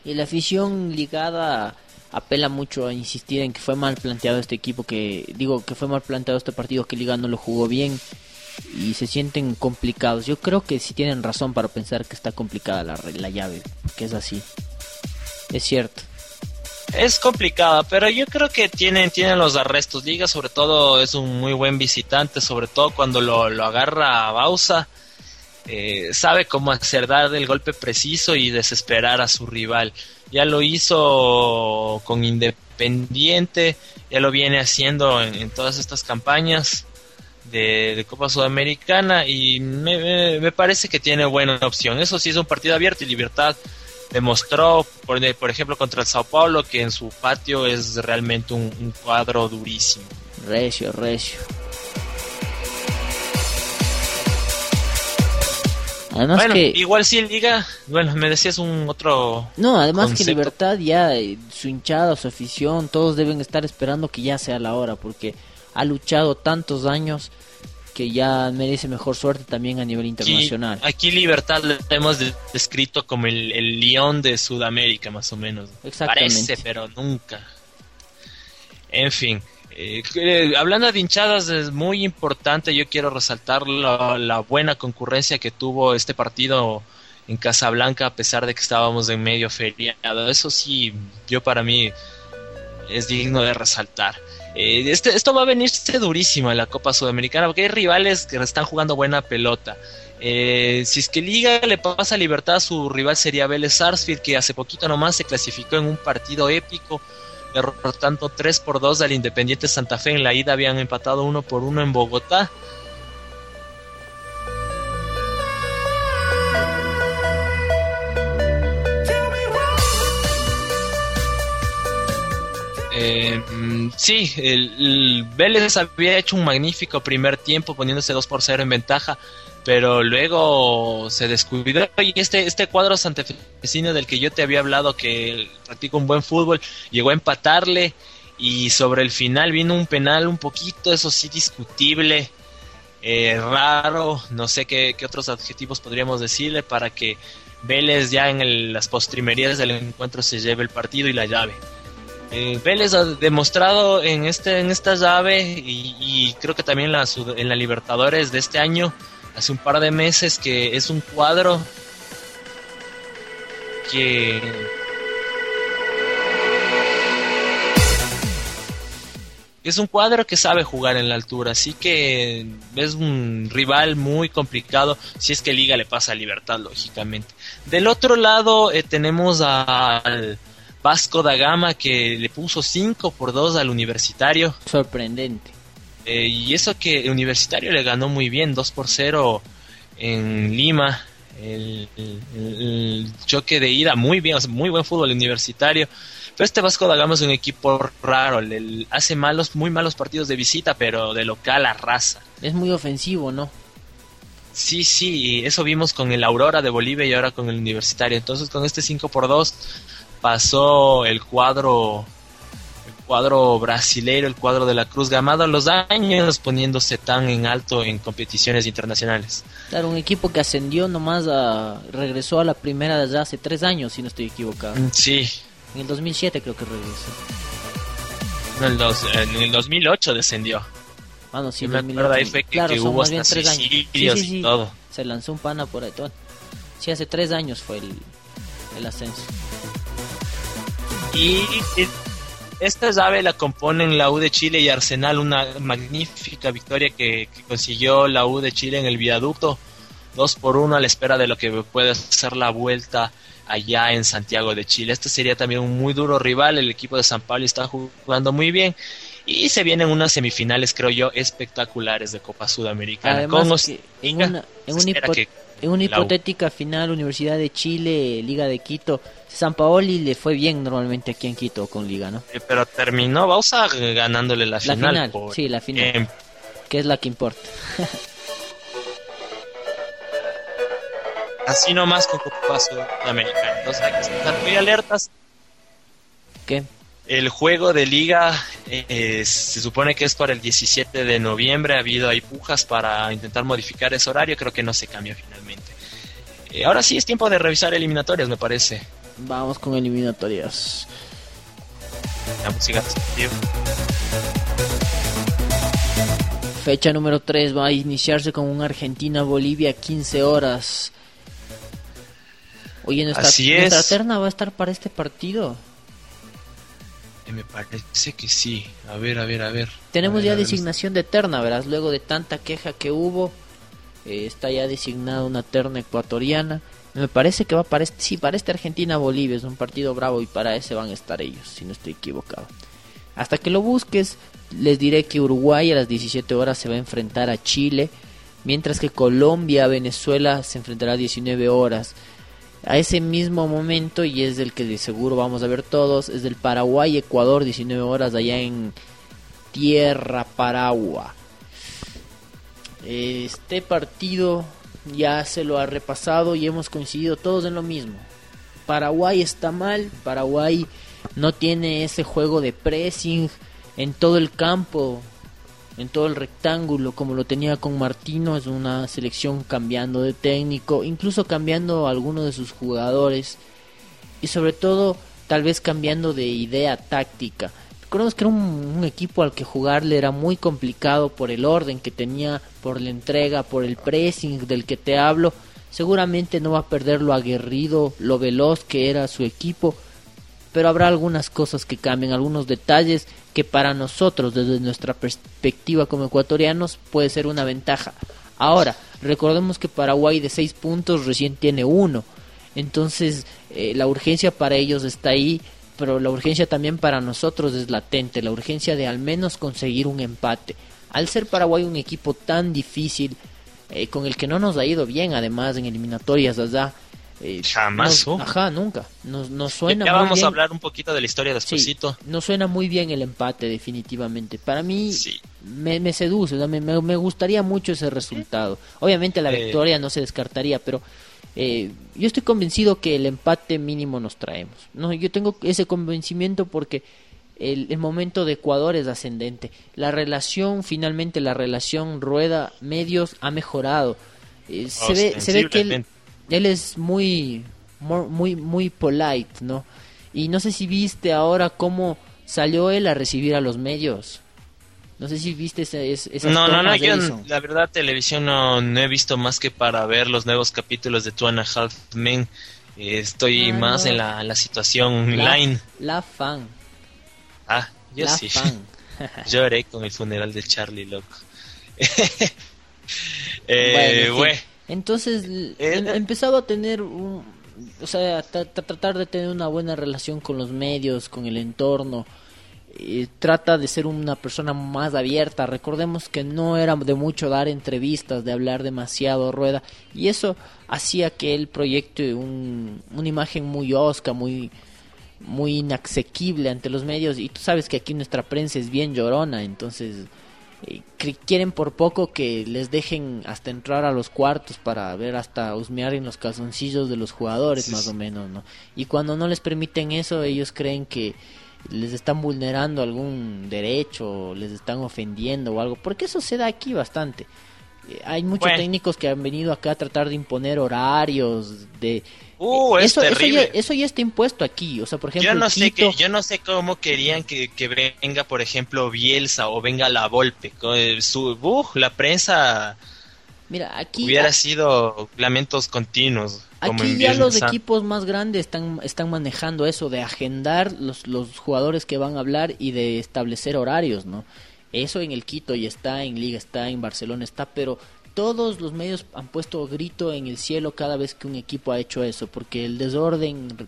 Y la afición ligada apela mucho a insistir en que fue mal planteado este equipo, que digo que fue mal planteado este partido, que Liga no lo jugó bien y se sienten complicados. Yo creo que sí tienen razón para pensar que está complicada la, la llave, que es así. Es cierto. Es complicada, pero yo creo que tienen, tienen los arrestos. Liga sobre todo es un muy buen visitante, sobre todo cuando lo, lo agarra a Bausa. eh, sabe cómo hacer, dar el golpe preciso y desesperar a su rival. Ya lo hizo con Independiente, ya lo viene haciendo en, todas estas campañas de, Copa Sudamericana y me parece que tiene buena opción. Eso sí es un partido abierto y Libertad demostró, por, por ejemplo, contra el Sao Paulo, que en su patio es realmente un, un cuadro durísimo. Recio, recio. Además bueno, que... igual sí, Liga, bueno, me decías un otro... No, además que. Libertad ya, eh, su hinchada, su afición, todos deben estar esperando que ya sea la hora, porque ha luchado tantos años que ya merece mejor suerte también a nivel internacional. aquí Libertad le hemos de- descrito como el, el león de Sudamérica, más o menos. Exactamente. Parece, pero nunca. En fin, Eh, que- hablando de hinchadas, es muy importante. Yo quiero resaltar la, la buena concurrencia que tuvo este partido en Casablanca, a pesar de que estábamos en medio feriado. Eso sí, yo para mí es digno de resaltar. Eh, este, esto va a venirse durísimo en la Copa Sudamericana porque hay rivales que están jugando buena pelota. Eh, si es que Liga le pasa libertad, su rival sería Vélez Sarsfield, que hace poquito nomás se clasificó en un partido épico, derrotando 3 por 2 al Independiente Santa Fe. En la ida habían empatado 1 por 1 en Bogotá. Eh, mm, sí, el, el Vélez había hecho un magnífico primer tiempo poniéndose 2 por 0 en ventaja, pero luego se descuidó y este, este cuadro santafesino del que yo te había hablado que practica un buen fútbol, llegó a empatarle y sobre el final vino un penal un poquito, eso sí, discutible, eh, raro, no sé qué, qué otros adjetivos podríamos decirle para que Vélez ya en el- las postrimerías del encuentro se lleve el partido y la llave. Eh, Vélez ha demostrado en este en esta llave y, creo que también en la Libertadores de este año, hace un par de meses, que es un cuadro que es un cuadro que sabe jugar en la altura, así que es un rival muy complicado si es que Liga le pasa a Libertad, lógicamente. Del otro lado eh, tenemos al Vasco da Gama que le puso 5 por 2 al Universitario. Sorprendente. Eh, y eso que el Universitario le ganó muy bien, 2 por 0 en Lima. El, el- el choque de ida, muy bien, o sea, muy buen fútbol universitario. Pero este Vasco da Gama es un equipo raro, le- hace malos, muy malos partidos de visita, pero de local arrasa. Es muy ofensivo, ¿no? Sí, sí, y eso vimos con el Aurora de Bolivia y ahora con el Universitario. Entonces con este 5 por 2 pasó el cuadro el cuadro brasileiro, el cuadro de la Cruz Gamada, los años poniéndose tan en alto en competiciones internacionales. Claro, un equipo que ascendió nomás a... regresó a la primera desde hace tres años, si no estoy equivocado. Sí, En el 2007 creo que regresó. en el, dos- en el 2008 descendió. Ah, no, sí, Yo me 2008. acuerdo ahí fue que- claro, que son hubo más bien hasta tres años. Sí, suicidios sí, y sí. todo. Se lanzó un pana por ahí. todo. Sí, hace tres años fue el, el ascenso. Y y esta llave la componen la U de Chile y Arsenal, una magnífica victoria que, que consiguió la U de Chile en el viaducto, 2 por 1 a la espera de lo que puede ser la vuelta allá en Santiago de Chile. Este sería también un muy duro rival, el equipo de San Pablo está jugando muy bien y se vienen unas semifinales, creo yo, espectaculares de Copa Sudamericana. Además, Con que en una, en que en una hipotética final, Universidad de Chile, Liga de Quito, San Paoli le fue bien normalmente aquí en Quito con Liga, ¿no? eh, pero terminó Bausa ganándole la, La final. final, por- sí, la final. Que es la que importa. así nomás con Copa Sudamericana. Entonces hay que estar muy alertas. ¿Qué? El juego de liga eh, se supone que es para el 17 de noviembre. Ha habido ahí pujas para intentar modificar ese horario. Creo que no se cambia finalmente. Eh, ahora sí es tiempo de revisar eliminatorias, me parece. Vamos con eliminatorias. La música. Fecha número 3 va a iniciarse con un Argentina-Bolivia 15 horas. Oye, nuestra, Así nuestra es. terna va a estar para este partido. Me parece que sí. A ver, a ver, a ver. Tenemos A ver, ya designación de terna, verás, luego de tanta queja que hubo, eh, está ya designada una terna ecuatoriana. Me parece que va para este, sí, para este Argentina-Bolivia, es un partido bravo y para ese van a estar ellos, si no estoy equivocado. Hasta que lo busques, les diré que Uruguay a las 17 horas se va a enfrentar a Chile, mientras que Colombia, Venezuela se enfrentará a 19 horas. A ese mismo momento, y es del que de seguro vamos a ver todos, es del Paraguay-Ecuador, 19 horas allá en Tierra Paragua. Este partido ya se lo ha repasado y hemos coincidido todos en lo mismo. Paraguay está mal, Paraguay no tiene ese juego de pressing en todo el campo, en todo el rectángulo como lo tenía con Martino, es una selección cambiando de técnico, incluso cambiando a algunos de sus jugadores y sobre todo tal vez cambiando de idea táctica. recordemos que era un, un equipo al que jugarle era muy complicado por el orden que tenía, por la entrega, por el pressing del que te hablo. Seguramente no va a perder lo aguerrido, lo veloz que era su equipo, pero habrá algunas cosas que cambien, algunos detalles que para nosotros, desde nuestra perspectiva como ecuatorianos, puede ser una ventaja. Ahora, recordemos que Paraguay de 6 puntos recién tiene uno, entonces eh, la urgencia para ellos está ahí, pero la urgencia también para nosotros es latente, la urgencia de al menos conseguir un empate. Al ser Paraguay un equipo tan difícil, eh, con el que no nos ha ido bien además en eliminatorias allá, eh, Jamás, ¿no? ajá, nunca. Nos, nos suena ya muy vamos bien. a hablar un poquito de la historia Sí, despuesito. nos suena muy bien el empate, definitivamente. Para mí Sí. me, me seduce, o sea, me, me- gustaría mucho ese resultado. Obviamente la Eh. victoria no se descartaría, pero eh, yo estoy convencido que el empate mínimo nos traemos. No, yo tengo ese convencimiento porque el, el momento de Ecuador es ascendente. La relación, finalmente la relación rueda-medios ha mejorado. Eh, se, ve, se ve que. Él es muy, muy, muy polite, ¿no? Y no sé si viste ahora cómo salió él a recibir a los medios. No sé si viste esa, es- esas No, no, no, yo la verdad televisión no, no he visto más que para ver los nuevos capítulos de Two and a Half Men. Estoy Ah, más no. en la, la situación La- online. La fan. Ah, yo la sí. fan. Lloré con el funeral de Charlie, loco. eh, Bueno, Entonces l- Eh, em- eh. empezaba a tener un, o sea, tra- tra- tratar de tener una buena relación con los medios, con el entorno. eh, trata de ser una persona más abierta. Recordemos que no era de mucho dar entrevistas, de hablar demasiado rueda. Y eso hacía que él proyecte un- una imagen muy osca, muy, muy inasequible ante los medios. Y tú sabes que aquí nuestra prensa es bien llorona, entonces eh, quieren por poco que les dejen hasta entrar a los cuartos para ver hasta husmear en los calzoncillos de los jugadores Sí, más sí. o menos, ¿no? Y cuando no les permiten eso, ellos creen que les están vulnerando algún derecho, o les están ofendiendo o algo, porque eso se da aquí bastante. Eh, Hay muchos Bueno. técnicos que han venido acá a tratar de imponer horarios, de... Uh, es eso, eso, ya, eso ya está impuesto aquí, o sea, por ejemplo, yo no sé Quito- que, yo no sé cómo querían que, que venga, por ejemplo, Bielsa o venga la Volpe. Eh, Su, uh, la prensa Mira, aquí hubiera sido lamentos continuos. Como Aquí ya los equipos más grandes están, están manejando eso de agendar los, los jugadores que van a hablar y de establecer horarios, ¿no? Eso en el Quito ya está, en Liga está, en Barcelona está, pero todos los medios han puesto grito en el cielo cada vez que un equipo ha hecho eso, porque el desorden re-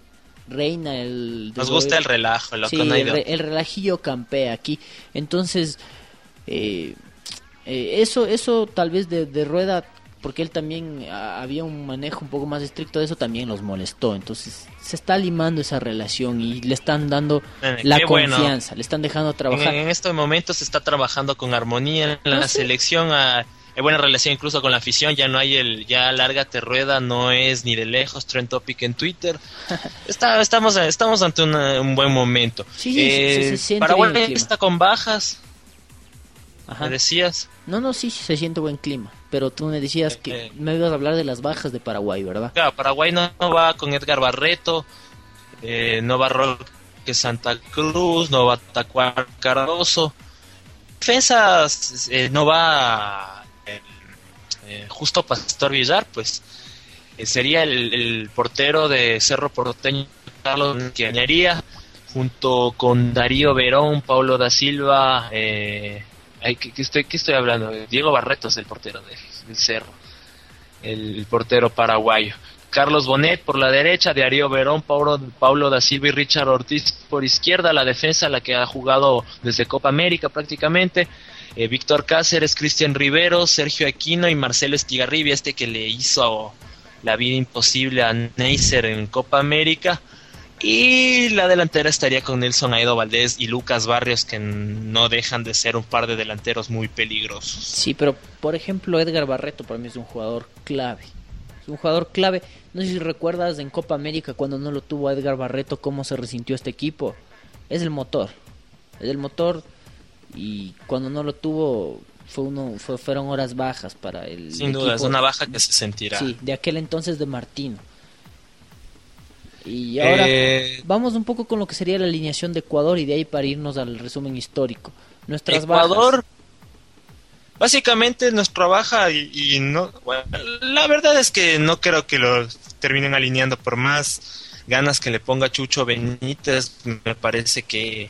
reina, el Nos desorden- gusta el relajo, Sí, no el, re- el relajillo campea aquí. Entonces, eh, eh, eso, eso tal vez de, de rueda, porque él también había un manejo un poco más estricto de eso, también los molestó. Entonces, se está limando esa relación y le están dando Eh, la bueno. confianza, le están dejando En, trabajar. en estos momentos se está trabajando con armonía en la selección. ah, hay buena relación incluso con la afición. Ya no hay el. Ya lárgate rueda, no es ni de lejos trend topic en Twitter. Está, estamos, estamos ante una- un buen momento. Sí, sí, Eh, se- se siente Paraguay está con bajas, Ajá. me decías. No, no, sí, sí se siente buen clima. Pero tú me decías que Eh, me ibas a hablar de las bajas de Paraguay, ¿verdad? Claro, Paraguay no, no va con Edgar Barreto, eh, no va Roque Santa Cruz, no va Tacuar Cardoso. Defensas, eh, no va eh, Justo Pastor Villar, pues eh, sería el, portero de Cerro Porteño, Carlos Quiañería, junto con Darío Verón, Paulo da Silva. Eh, ay, ¿qué, estoy, hablando? Diego Barreto es el portero de- del Cerro el portero paraguayo. Carlos Bonet por la derecha, Darío Verón, Paulo, Paulo da Silva y Richard Ortiz por izquierda, la defensa la que ha jugado desde Copa América prácticamente. Eh, Víctor Cáceres, Cristian Rivero, Sergio Aquino y Marcelo Estigarribia, este que le hizo la vida imposible a Neisser en Copa América. Y la delantera estaría con Nelson Aedo Valdés y Lucas Barrios, que no dejan de ser un par de delanteros muy peligrosos. Sí, pero por ejemplo Edgar Barreto para mí es un jugador clave. Es un jugador clave. No sé si recuerdas en Copa América cuando no lo tuvo Edgar Barreto cómo se resintió este equipo. Es el motor. Es el motor y cuando no lo tuvo fue uno fue- fueron horas bajas para el Sin duda, es una baja que se sentirá. Sí, de aquel entonces de Martino. Y ahora Eh, vamos un poco con lo que sería la alineación de Ecuador y de ahí para irnos al resumen histórico. Nuestras Ecuador, bajas. básicamente nuestra baja y, y no, bueno, la verdad es que no creo que lo terminen alineando por más ganas que le ponga Chucho Benítez, me parece que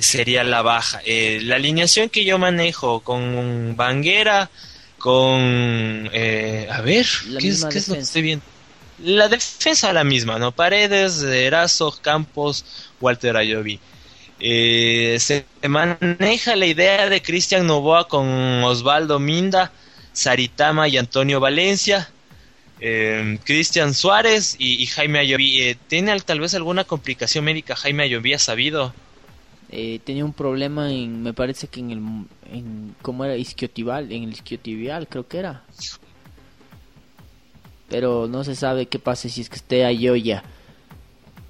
sería la baja. Eh, la alineación que yo manejo con Banguera, con, eh, a ver, La ¿qué es, qué es lo que estoy viendo? La defensa la misma, ¿no? Paredes, Erazo, Campos, Walter Ayoví. Eh, se maneja la idea de Cristian Novoa con Osvaldo Minda, Saritama y Antonio Valencia, eh, Cristian Suárez y, y Jaime Ayoví. Eh, ¿Tiene al- tal vez alguna complicación médica Jaime Ayoví? ¿Ha sabido? Eh, tenía un problema en, me parece que en el, en, ¿cómo era? Isquiotibial, en el isquiotibial creo que era. Pero no se sabe qué pasa si es que esté a ya.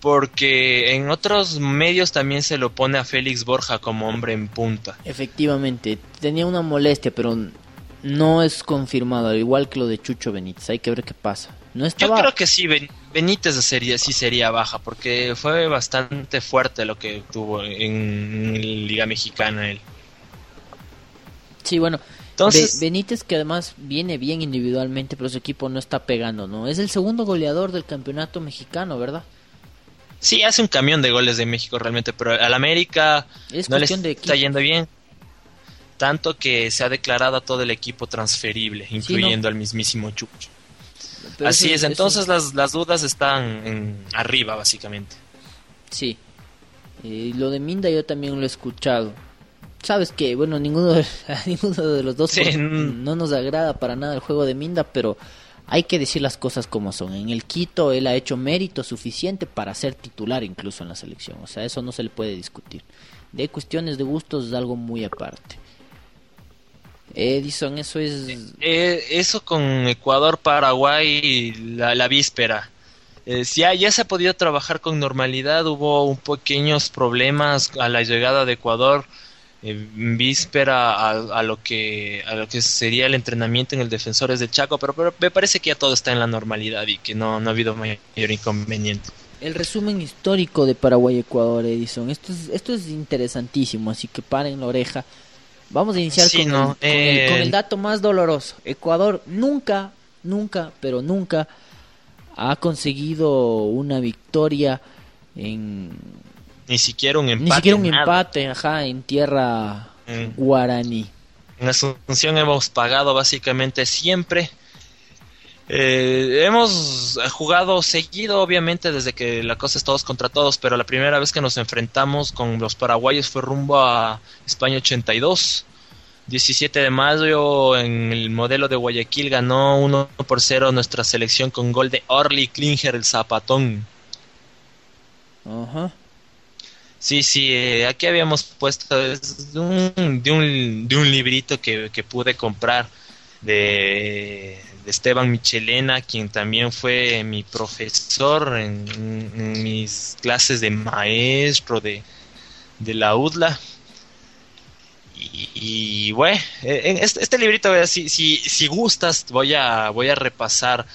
Porque en otros medios también se lo pone a Félix Borja como hombre en punta. Efectivamente, tenía una molestia, pero no es confirmado, al igual que lo de Chucho Benítez. Hay que ver qué pasa. No Yo estaba. creo que sí, Ben- Benítez sería, sí sería baja, porque fue bastante fuerte lo que tuvo en Liga Mexicana él. Sí, bueno. Entonces- Be- Benítez que además viene bien individualmente, pero su equipo no está pegando, ¿no? Es el segundo goleador del campeonato mexicano, ¿verdad? Sí, hace un camión de goles de México realmente, pero al América Es no le está yendo bien. Tanto que se ha declarado a todo el equipo transferible, incluyendo al mismísimo Chucho. Así es, eso- entonces las, las dudas están en arriba, básicamente. Sí. Lo de Minda yo también lo he escuchado. Sabes que, bueno, ninguno de, a ninguno de los dos Sí, pues, no nos agrada para nada el juego de Minda, pero hay que decir las cosas como son. En el Quito él ha hecho mérito suficiente para ser titular incluso en la selección. O sea, eso no se le puede discutir. De cuestiones de gustos es algo muy aparte. Edison, eso es... Eh, eso con Ecuador, Paraguay, la, la víspera. Eh, ya, ya se ha podido trabajar con normalidad, hubo un pequeños problemas a la llegada de Ecuador eh, en víspera a, a lo que a lo que sería el entrenamiento en el Defensores del Chaco, pero, pero me parece que ya todo está en la normalidad y que no, no ha habido mayor inconveniente. El resumen histórico de Paraguay-Ecuador, Edison. Esto es, esto es interesantísimo, así que paren la oreja. Vamos a iniciar Sí, con, ¿no? el, con, el, Eh, con el dato más doloroso. Ecuador nunca, nunca, pero nunca ha conseguido una victoria en... Ni siquiera un empate. ni siquiera un nada. empate, ajá, en tierra Mm. guaraní. En Asunción hemos pagado básicamente siempre. Eh, hemos jugado seguido, obviamente, desde que la cosa es todos contra todos, pero la primera vez que nos enfrentamos con los paraguayos fue rumbo a España 82. 17 de mayo en el modelo de Guayaquil ganó 1 por 0 nuestra selección con gol de Orly Klinger, el zapatón. Ajá. Sí, sí, eh, aquí habíamos puesto es de un, de un, de un librito que, que pude comprar de, de Esteban Michelena, quien también fue mi profesor en, mis clases de maestro de, de la UDLA. Y, y, bueno, eh, en este, este librito, si, si, si gustas, voy a, voy a repasar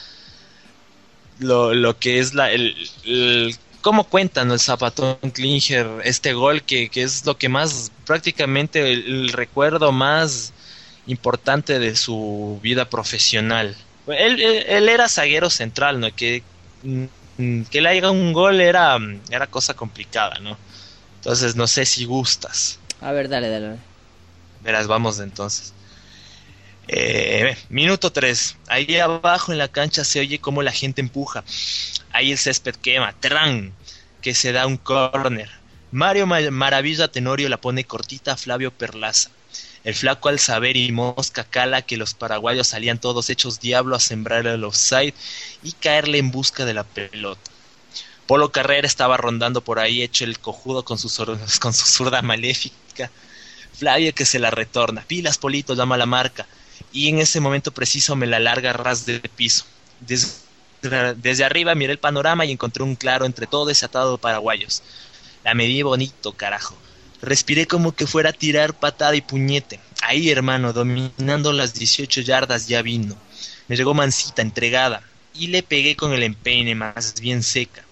lo, lo que es la, el, el- cómo cuentan el Zapatón Klinger este gol que, que es lo que más prácticamente el recuerdo más importante de su vida profesional. Él, él- él era zaguero central, ¿no? Que, mm, que le haga un gol era, era cosa complicada, ¿no? Entonces no sé si gustas. A ver, dale, dale. dale. Verás, vamos entonces. Eh, minuto 3. Ahí abajo en la cancha se oye cómo la gente empuja. Ahí el césped quema. Tran. Que se da un córner. Mario Ma- Maravilla Tenorio la pone cortita a Flavio Perlaza. El flaco al saber y mosca cala que los paraguayos salían todos hechos diablo a sembrar el offside y caerle en busca de la pelota. Polo Carrera estaba rondando por ahí hecho el cojudo con su, con su zurda maléfica. Flavio que se la retorna. Pilas, Polito, llama la marca. Y en ese momento preciso me la larga ras de piso. Des- desde arriba miré el panorama y encontré un claro entre todo desatado de paraguayos. La medí bonito, carajo. Respiré como que fuera a tirar patada y puñete. Ahí, hermano, dominando las 18 yardas ya vino. Me llegó mansita, entregada, y le pegué con el empeine más bien seca.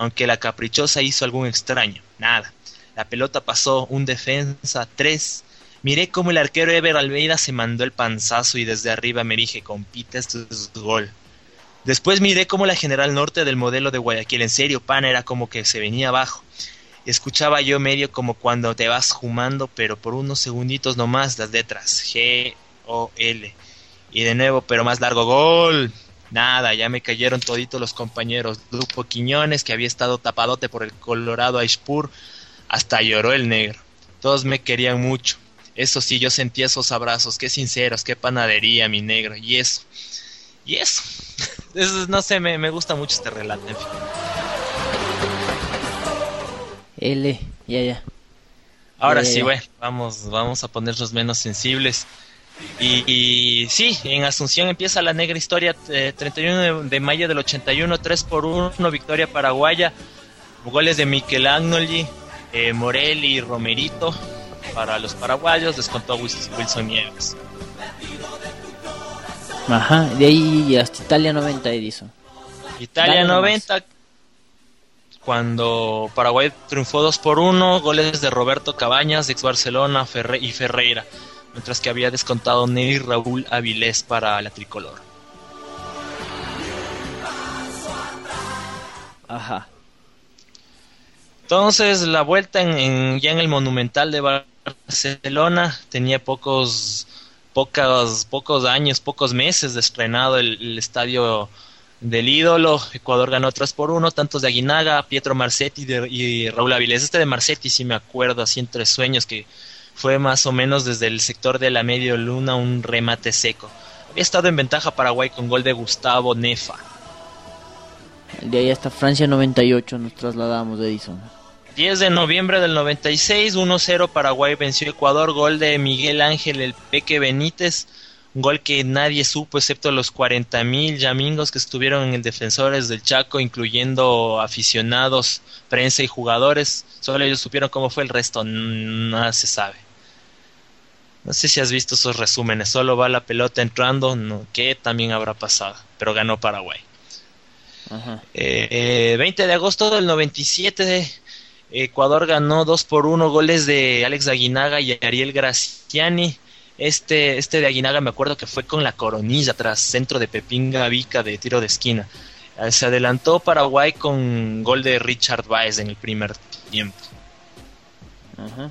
aunque la caprichosa hizo algún extraño. Nada. La pelota pasó, un defensa, tres. Miré cómo el arquero Ever Almeida se mandó el panzazo y desde arriba me dije, compita, esto es gol. Después miré cómo la General Norte del modelo de Guayaquil, en serio, pana, era como que se venía abajo. Escuchaba yo medio como cuando te vas jumando, pero por unos segunditos nomás las letras G, O, L. Y de nuevo, pero más largo, gol. Nada, ya me cayeron toditos los compañeros. Grupo Quiñones, que había estado tapadote por el Colorado Aishpur, hasta lloró el negro. Todos me querían mucho. Eso sí, yo sentía esos abrazos, qué sinceros, qué panadería, mi negro. Y eso, y eso. Eso, no sé, me, me gusta mucho este relato. en fin. L, ya, ya. Ahora Ya, sí, bueno, vamos, vamos a ponernos menos sensibles. Y, y sí, en Asunción empieza la negra historia, eh, 31 de, de mayo del 81, 3 por 1, victoria paraguaya, goles de Miquel Agnoli, eh, Morelli y Romerito para los paraguayos, descontó Wilson, Wilson Nieves. Ajá, de ahí hasta Italia 90, Edison. Italia Dale nomás. 90, cuando Paraguay triunfó 2 por 1, goles de Roberto Cabañas, ex Barcelona Ferre- y Ferreira, mientras que había descontado Neri Raúl Avilés para la tricolor. Ajá. Entonces la vuelta en, en- ya en el Monumental de Barcelona tenía pocos pocos pocos años, pocos meses de estrenado el, el estadio del ídolo. Ecuador ganó 3 por 1, tantos de Aguinaga, Pietro Marcetti de- y Raúl Avilés. Este de Marcetti sí me acuerdo así entre sueños que fue más o menos desde el sector de la medio luna un remate seco. Había estado en ventaja Paraguay con gol de Gustavo Nefa. De ahí hasta Francia 98 nos trasladamos, Edison. 10 de noviembre del 96, 1-0 Paraguay venció Ecuador, gol de Miguel Ángel el Peque Benítez, un gol que nadie supo excepto los 40 mil yamingos que estuvieron en el Defensores del Chaco, incluyendo aficionados, prensa y jugadores, solo ellos supieron cómo fue el resto, nada se sabe. No sé si has visto esos resúmenes, solo va la pelota entrando, no, ¿qué también habrá pasado? Pero ganó Paraguay. Ajá. Eh, eh, 20 de agosto del 97, Ecuador ganó 2 por 1 goles de Alex Aguinaga y Ariel Graciani. Este, este de Aguinaga me acuerdo que fue con la coronilla tras centro de Pepín Gavica de tiro de esquina. Eh, Se adelantó Paraguay con gol de Richard Baez en el primer tiempo. Ajá.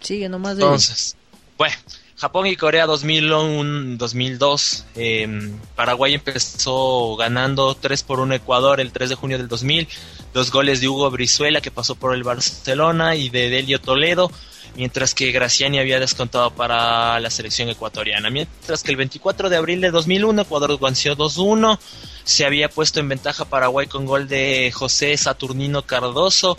Sigue nomás de Entonces, bueno, Japón y Corea 2001, 2002. eh, Paraguay empezó ganando 3 por 1 Ecuador el 3 de junio del 2000. Dos goles de Hugo Brizuela que pasó por el Barcelona y de Delio Toledo. Mientras que Graciani había descontado para la selección ecuatoriana. Mientras que el 24 de abril de 2001 Ecuador venció 2-1. Se había puesto en ventaja Paraguay con gol de José Saturnino Cardoso.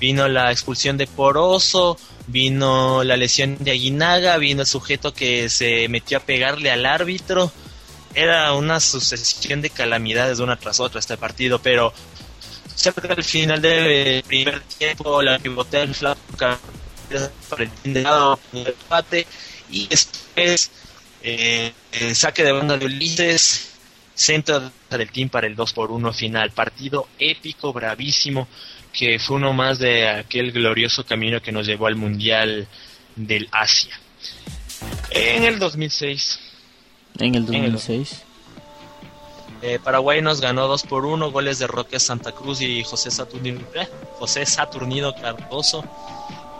Vino la expulsión de Poroso, vino la lesión de Aguinaga, vino el sujeto que se metió a pegarle al árbitro. Era una sucesión de calamidades de una tras otra este partido, pero cerca del final del primer tiempo la pivotea el flaco para el empate y después eh, el saque de banda de Ulises centro del team para el 2 por 1 final partido épico bravísimo que fue uno más de aquel glorioso camino que nos llevó al Mundial del Asia. En el 2006, En el en el- 2006. eh, Paraguay nos ganó 2 por 1, goles de Roque Santa Cruz y José Saturnino, eh, José Saturnino Cardoso.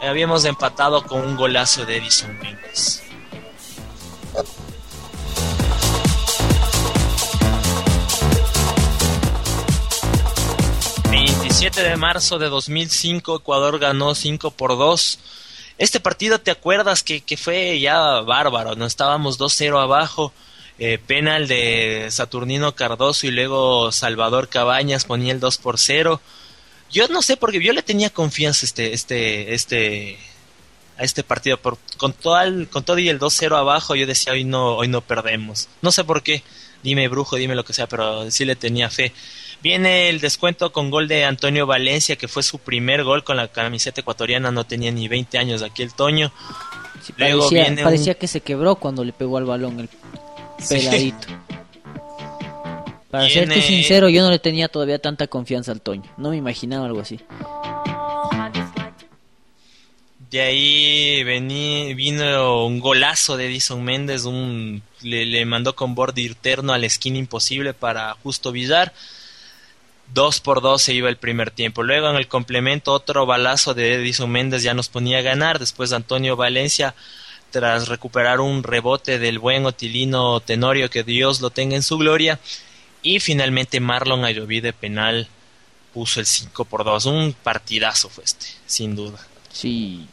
Habíamos empatado con un golazo de Edison. ...27 de marzo de 2005... ...Ecuador ganó 5 por 2... Este partido, ¿te acuerdas que, que fue ya bárbaro? No estábamos 2-0 abajo. eh, penal de Saturnino Cardoso y luego Salvador Cabañas ponía el 2 por 0. Yo no sé porque yo le tenía confianza este este este a este partido por, con todo el, con todo y el 2-0 abajo yo decía hoy no hoy no perdemos. No sé por qué. Dime brujo, dime lo que sea, pero sí le tenía fe. Viene el descuento con gol de Antonio Valencia, que fue su primer gol con la camiseta ecuatoriana, no tenía ni 20 años aquí el Toño. Sí, Luego parecía viene parecía un- que se quebró cuando le pegó al balón el Sí. Para Viene- serte sincero, yo no le tenía todavía tanta confianza al Toño. No me imaginaba algo así. De ahí vení- vino un golazo de Edison Méndez, un, le, le mandó con borde interno a la esquina imposible para Justo Villar. Dos por dos se iba el primer tiempo. Luego en el complemento otro balazo de Edison Méndez ya nos ponía a ganar. Después Antonio Valencia, tras recuperar un rebote del buen Otilino Tenorio, que Dios lo tenga en su gloria. Y finalmente Marlon Ayoví de penal puso el 5 por 2. Un partidazo fue este, sin duda. Sí,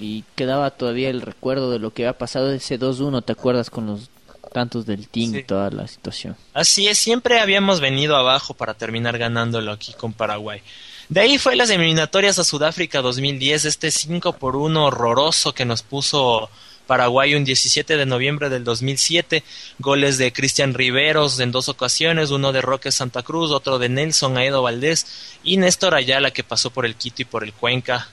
y quedaba todavía el recuerdo de lo que había pasado de ese 2-1, ¿te acuerdas? Con los tantos del team y toda la situación. Así es, siempre habíamos venido abajo para terminar ganándolo aquí con Paraguay. De ahí fue las eliminatorias a Sudáfrica 2010, este 5 por 1 horroroso que nos puso Paraguay un 17 de noviembre del 2007, goles de Cristian Riveros en dos ocasiones, uno de Roque Santa Cruz, otro de Nelson Aedo Valdés y Néstor Ayala que pasó por el Quito y por el Cuenca.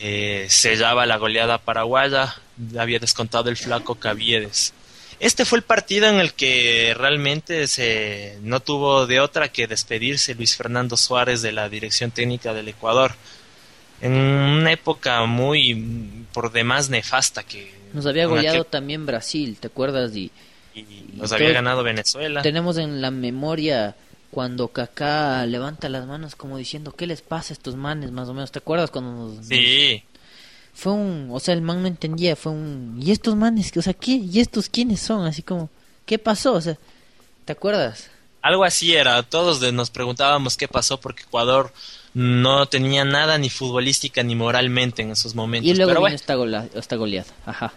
Eh, sellaba la goleada paraguaya, había descontado el flaco Caviedes. Este fue el partido en el que realmente se no tuvo de otra que despedirse Luis Fernando Suárez de la dirección técnica del Ecuador. En una época muy por demás nefasta que Nos había goleado aquel- también Brasil, ¿te acuerdas? Y y y nos había ganado Venezuela. tenemos en la memoria cuando Kaká levanta las manos como diciendo, ¿qué les pasa a estos manes? Más o menos, ¿te acuerdas cuando nos... nos- Sí, Fue un... O sea, el man no entendía, fue un... ¿Y estos manes? O sea, ¿qué? ¿Y estos quiénes son? Así como, ¿qué pasó? O sea, ¿te acuerdas? algo así era. Todos nos preguntábamos qué pasó porque Ecuador no tenía nada ni futbolística ni moralmente en esos momentos. Y luego Pero bueno, esta, gola- esta goleada. Ajá.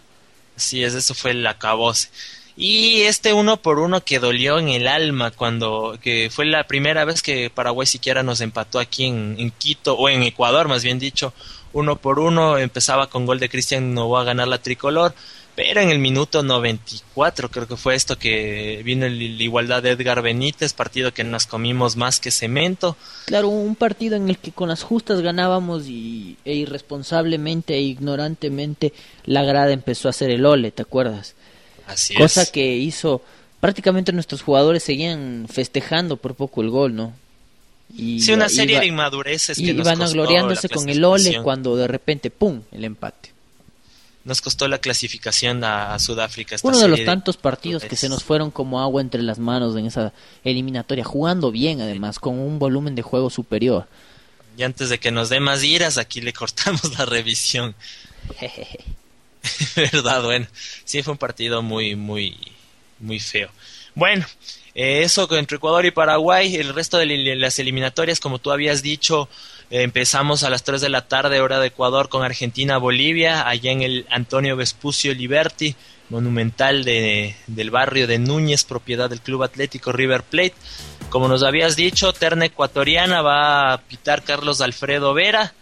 Así es, eso fue el acabose. Y este uno por uno que dolió en el alma cuando que fue la primera vez que Paraguay siquiera nos empató aquí en, en Quito o en Ecuador, más bien dicho, uno por uno empezaba con gol de Cristian Novoa a ganar la tricolor, pero en el minuto 94 creo que fue esto que vino la igualdad de Edgar Benítez, partido que nos comimos más que cemento. Claro, un partido en el que con las justas ganábamos y, e irresponsablemente e ignorantemente la grada empezó a hacer el ole, ¿te acuerdas? Así Cosa es. que hizo, prácticamente nuestros jugadores seguían festejando por poco el gol, ¿no? Y Sí, una serie iba- de inmadureces y que iban costó gloriándose la con el ole cuando de repente, ¡pum!, el empate. Nos costó la clasificación a, Sudáfrica. esta Uno de los tantos partidos que se nos fueron como agua entre las manos en esa eliminatoria, jugando bien además, con un volumen de juego superior. Y antes de que nos dé más iras, aquí le cortamos la revisión. ¿Verdad? Bueno, sí fue un partido muy, muy, muy feo. Bueno, eh, eso entre Ecuador y Paraguay, el resto de las eliminatorias, como tú habías dicho, empezamos a las 3 de la tarde, hora de Ecuador, con Argentina-Bolivia, allá en el Antonio Vespucio Liberty, monumental de, del barrio de Núñez, propiedad del Club Atlético River Plate. Como nos habías dicho, terna ecuatoriana va a pitar Carlos Alfredo Vera,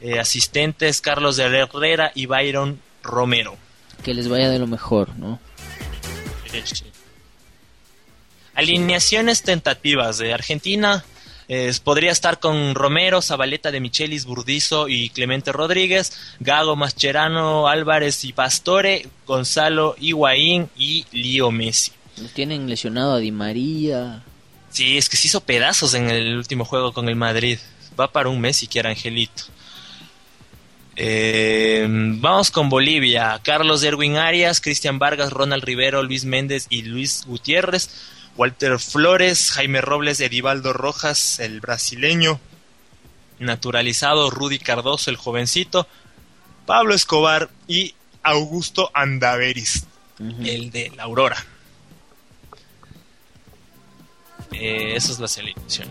eh, asistentes Carlos de Herrera y Byron Romero. Que les vaya de lo mejor, ¿no? Alineaciones tentativas de Argentina. Eh, podría estar con Romero, Zabaleta de Michelis, Burdizo y Clemente Rodríguez, Gago, Mascherano, Álvarez y Pastore, Gonzalo Higuaín y Lío Messi. Tienen lesionado a Di María. Sí, es que se hizo pedazos en el último juego con el Madrid. Va para un mes siquiera, Angelito. Eh, vamos con Bolivia. Carlos Erwin Arias, Cristian Vargas, Ronald Rivero, Luis Méndez y Luis Gutiérrez. Walter Flores, Jaime Robles, Edivaldo Rojas, el brasileño. Naturalizado, Rudy Cardoso, el jovencito. Pablo Escobar y Augusto Andaveris, el de la Aurora. Eh, esa es la selección.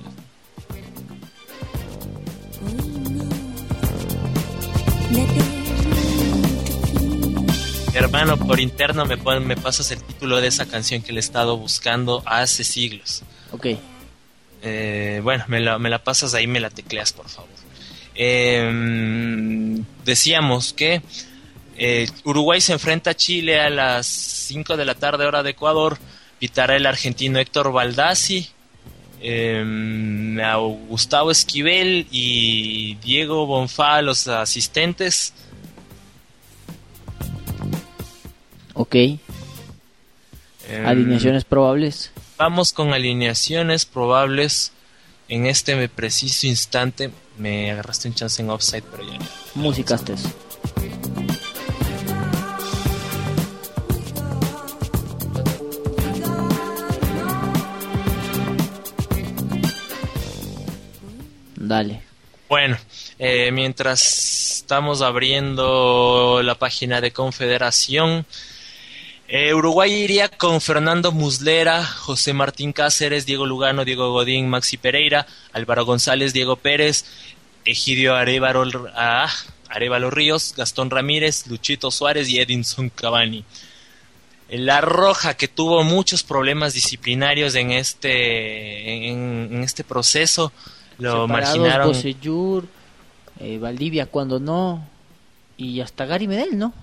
Hermano, por interno me, pon- me pasas el título de esa canción que le he estado buscando hace siglos. Ok. Eh, bueno, me la, me la pasas ahí, me la tecleas, por favor. Eh, decíamos que eh, Uruguay se enfrenta a Chile a las 5 de la tarde, hora de Ecuador. Pitará el argentino Héctor Baldassi, a Gustavo Esquivel y Diego Bonfá, los asistentes. Ok. Eh, Alineaciones probables. Vamos con alineaciones probables en este preciso instante. Me agarraste un chance en offside, pero ya no. Musicastes. Dale. Bueno, eh, mientras estamos abriendo la página de Confederación, eh, Uruguay iría con Fernando Muslera, José Martín Cáceres, Diego Lugano, Diego Godín, Maxi Pereira, Álvaro González, Diego Pérez, Egidio Arevalo, ah, Arevalo Ríos, Gastón Ramírez, Luchito Suárez y Edinson Cavani. La Roja, que tuvo muchos problemas disciplinarios en este, en, en este proceso, lo Separados, marginaron. Bocellur, eh, Valdivia cuando no. Y hasta Gary Medel, ¿no?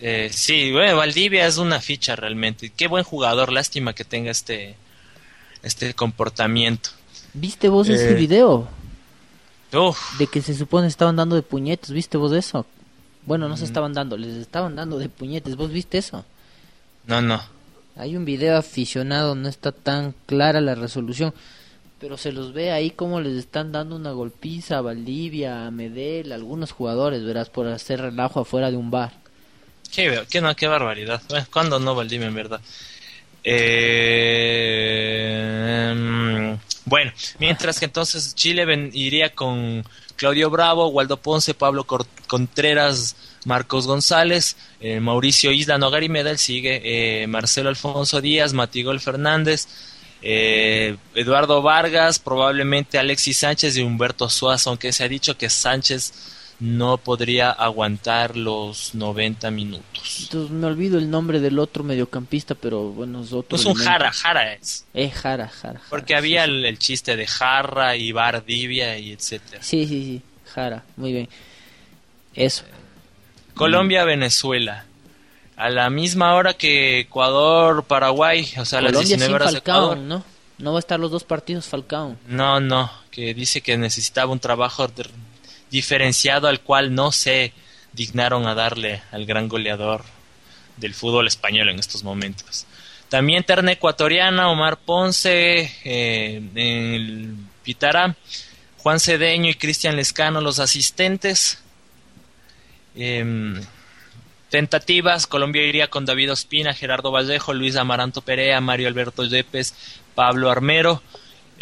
Eh, sí, bueno, Valdivia es una ficha realmente. Qué buen jugador, lástima que tenga este, este comportamiento. ¿Viste vos ese Eh. video? Uf, De que se supone estaban dando de puñetes, ¿viste vos eso? Bueno, Mm. no se estaban dando, les estaban dando de puñetes, ¿vos viste eso? no, no. Hay un video aficionado, no está tan clara la resolución, pero se los ve ahí como les están dando una golpiza a Valdivia, a Medel, a algunos jugadores, verás, por hacer relajo afuera de un bar. Qué, qué, no, qué barbaridad. ¿Cuándo no Valdivia en verdad? Eh, mm, bueno, mientras que entonces Chile ven- iría con Claudio Bravo, Waldo Ponce, Pablo Contreras, Marcos González, eh, Mauricio Isla, Nogari Medel sigue, eh, Marcelo Alfonso Díaz, Matigol Fernández, eh, Eduardo Vargas, probablemente Alexis Sánchez y Humberto Suazo, aunque se ha dicho que Sánchez no podría aguantar los 90 minutos. Entonces me olvido el nombre del otro mediocampista, pero bueno, es otro. No es un. Jara, Jara es. Eh, Jara, Jara. Jara, Porque había sí. el, el chiste de Jarra y Vardivia y etcétera. Sí, sí, sí, Jara, muy bien. Eso. Colombia, Venezuela. A la misma hora que Ecuador, Paraguay, o sea, a las Colombia 19 sin horas de Falcao, Ecuador. ¿no? No va a estar los dos partidos Falcao. No, no, que dice que necesitaba un trabajo de- diferenciado al cual no se dignaron a darle al gran goleador del fútbol español en estos momentos. También terna ecuatoriana, Omar Ponce, eh, el Pitará, Juan Cedeño y Cristian Lescano, los asistentes. Em, tentativas, Colombia iría con David Ospina, Gerardo Vallejo, Luis Amaranto Perea, Mario Alberto Yepes, Pablo Armero,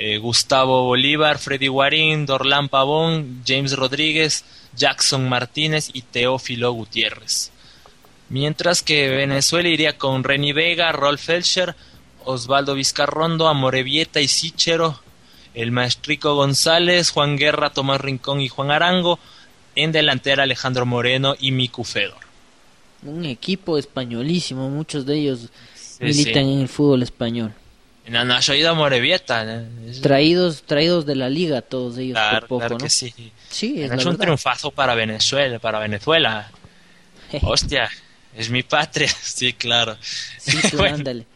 eh, Gustavo Bolívar, Freddy Guarín, Dorlán Pavón, James Rodríguez, Jackson Martínez y Teófilo Gutiérrez. Mientras que Venezuela iría con Reni Vega, Rolf Felcher, Osvaldo Vizcarrondo, Amorevieta y Sichero, el maestrico González, Juan Guerra, Tomás Rincón y Juan Arango, en delantera Alejandro Moreno y Miku Fedor. Un equipo españolísimo, muchos de ellos Sí, militan sí. en el fútbol español. No, no, he ido a Amorevieta. Es- Traídos, traídos de la liga todos ellos claro, por poco, claro ¿no? que sí. Sí, es un verdad. triunfazo para Venezuela, para Venezuela. Hostia, es mi patria, sí, claro. Sí, tú, Bueno, ándale.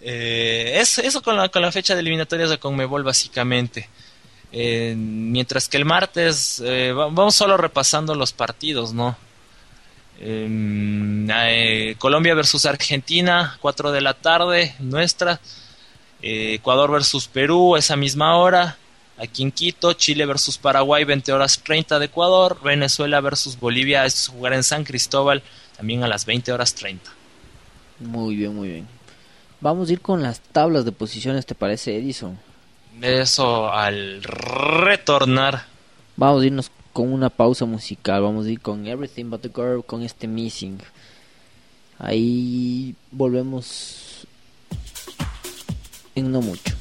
eh, eso eso con, la, con la fecha de eliminatorias de Conmebol, básicamente. Eh, mientras que el martes, eh, va- vamos solo repasando los partidos, ¿no? Eh, eh, Colombia versus Argentina, 4 de la tarde, nuestra. Eh, Ecuador versus Perú, esa misma hora. Aquí en Quito, Chile versus Paraguay, 20 horas 30 de Ecuador. Venezuela versus Bolivia, es jugar en San Cristóbal, también a las 20 horas 30. Muy bien, muy bien. Vamos a ir con las tablas de posiciones, ¿te parece, Edison? Eso al retornar. Vamos a irnos con una pausa musical. Vamos a ir con Everything But the Girl, con este Missing. Ahí volvemos en no mucho.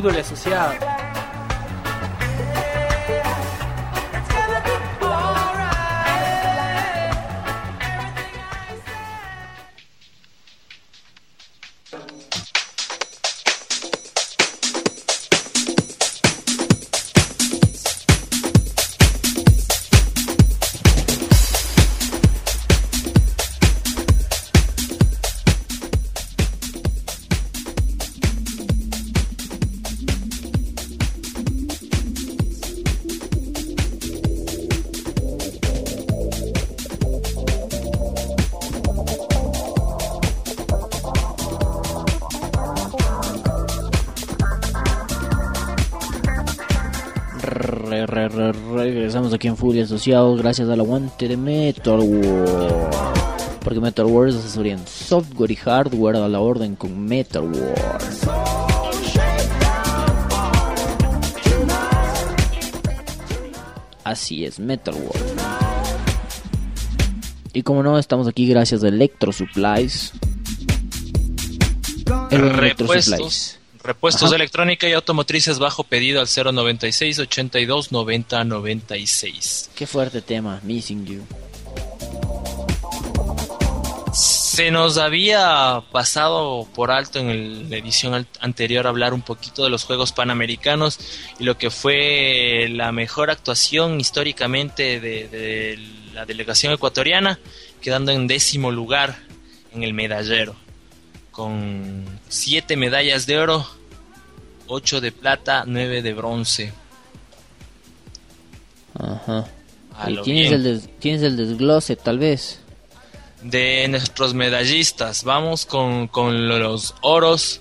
Fútbol asociado. Asociados gracias al aguante de Metal War. Porque Metal War es asesoría en software y hardware a la orden con Metal War. Así es, Metal War. Y como no, estamos aquí gracias a Electro Supplies. El Electro Supplies. Repuestos Ajá. de electrónica y automotrices bajo pedido al 096 82 90 96. Qué fuerte tema, Missing You. Se nos había pasado por alto en el- la edición anterior hablar un poquito de los Juegos Panamericanos y lo que fue la mejor actuación históricamente de, de la delegación ecuatoriana, quedando en décimo lugar en el medallero, con siete medallas de oro, ocho de plata, nueve de bronce. Ajá. A y tienes el, des- tienes el desglose, tal vez. de nuestros medallistas. Vamos con, con los oros.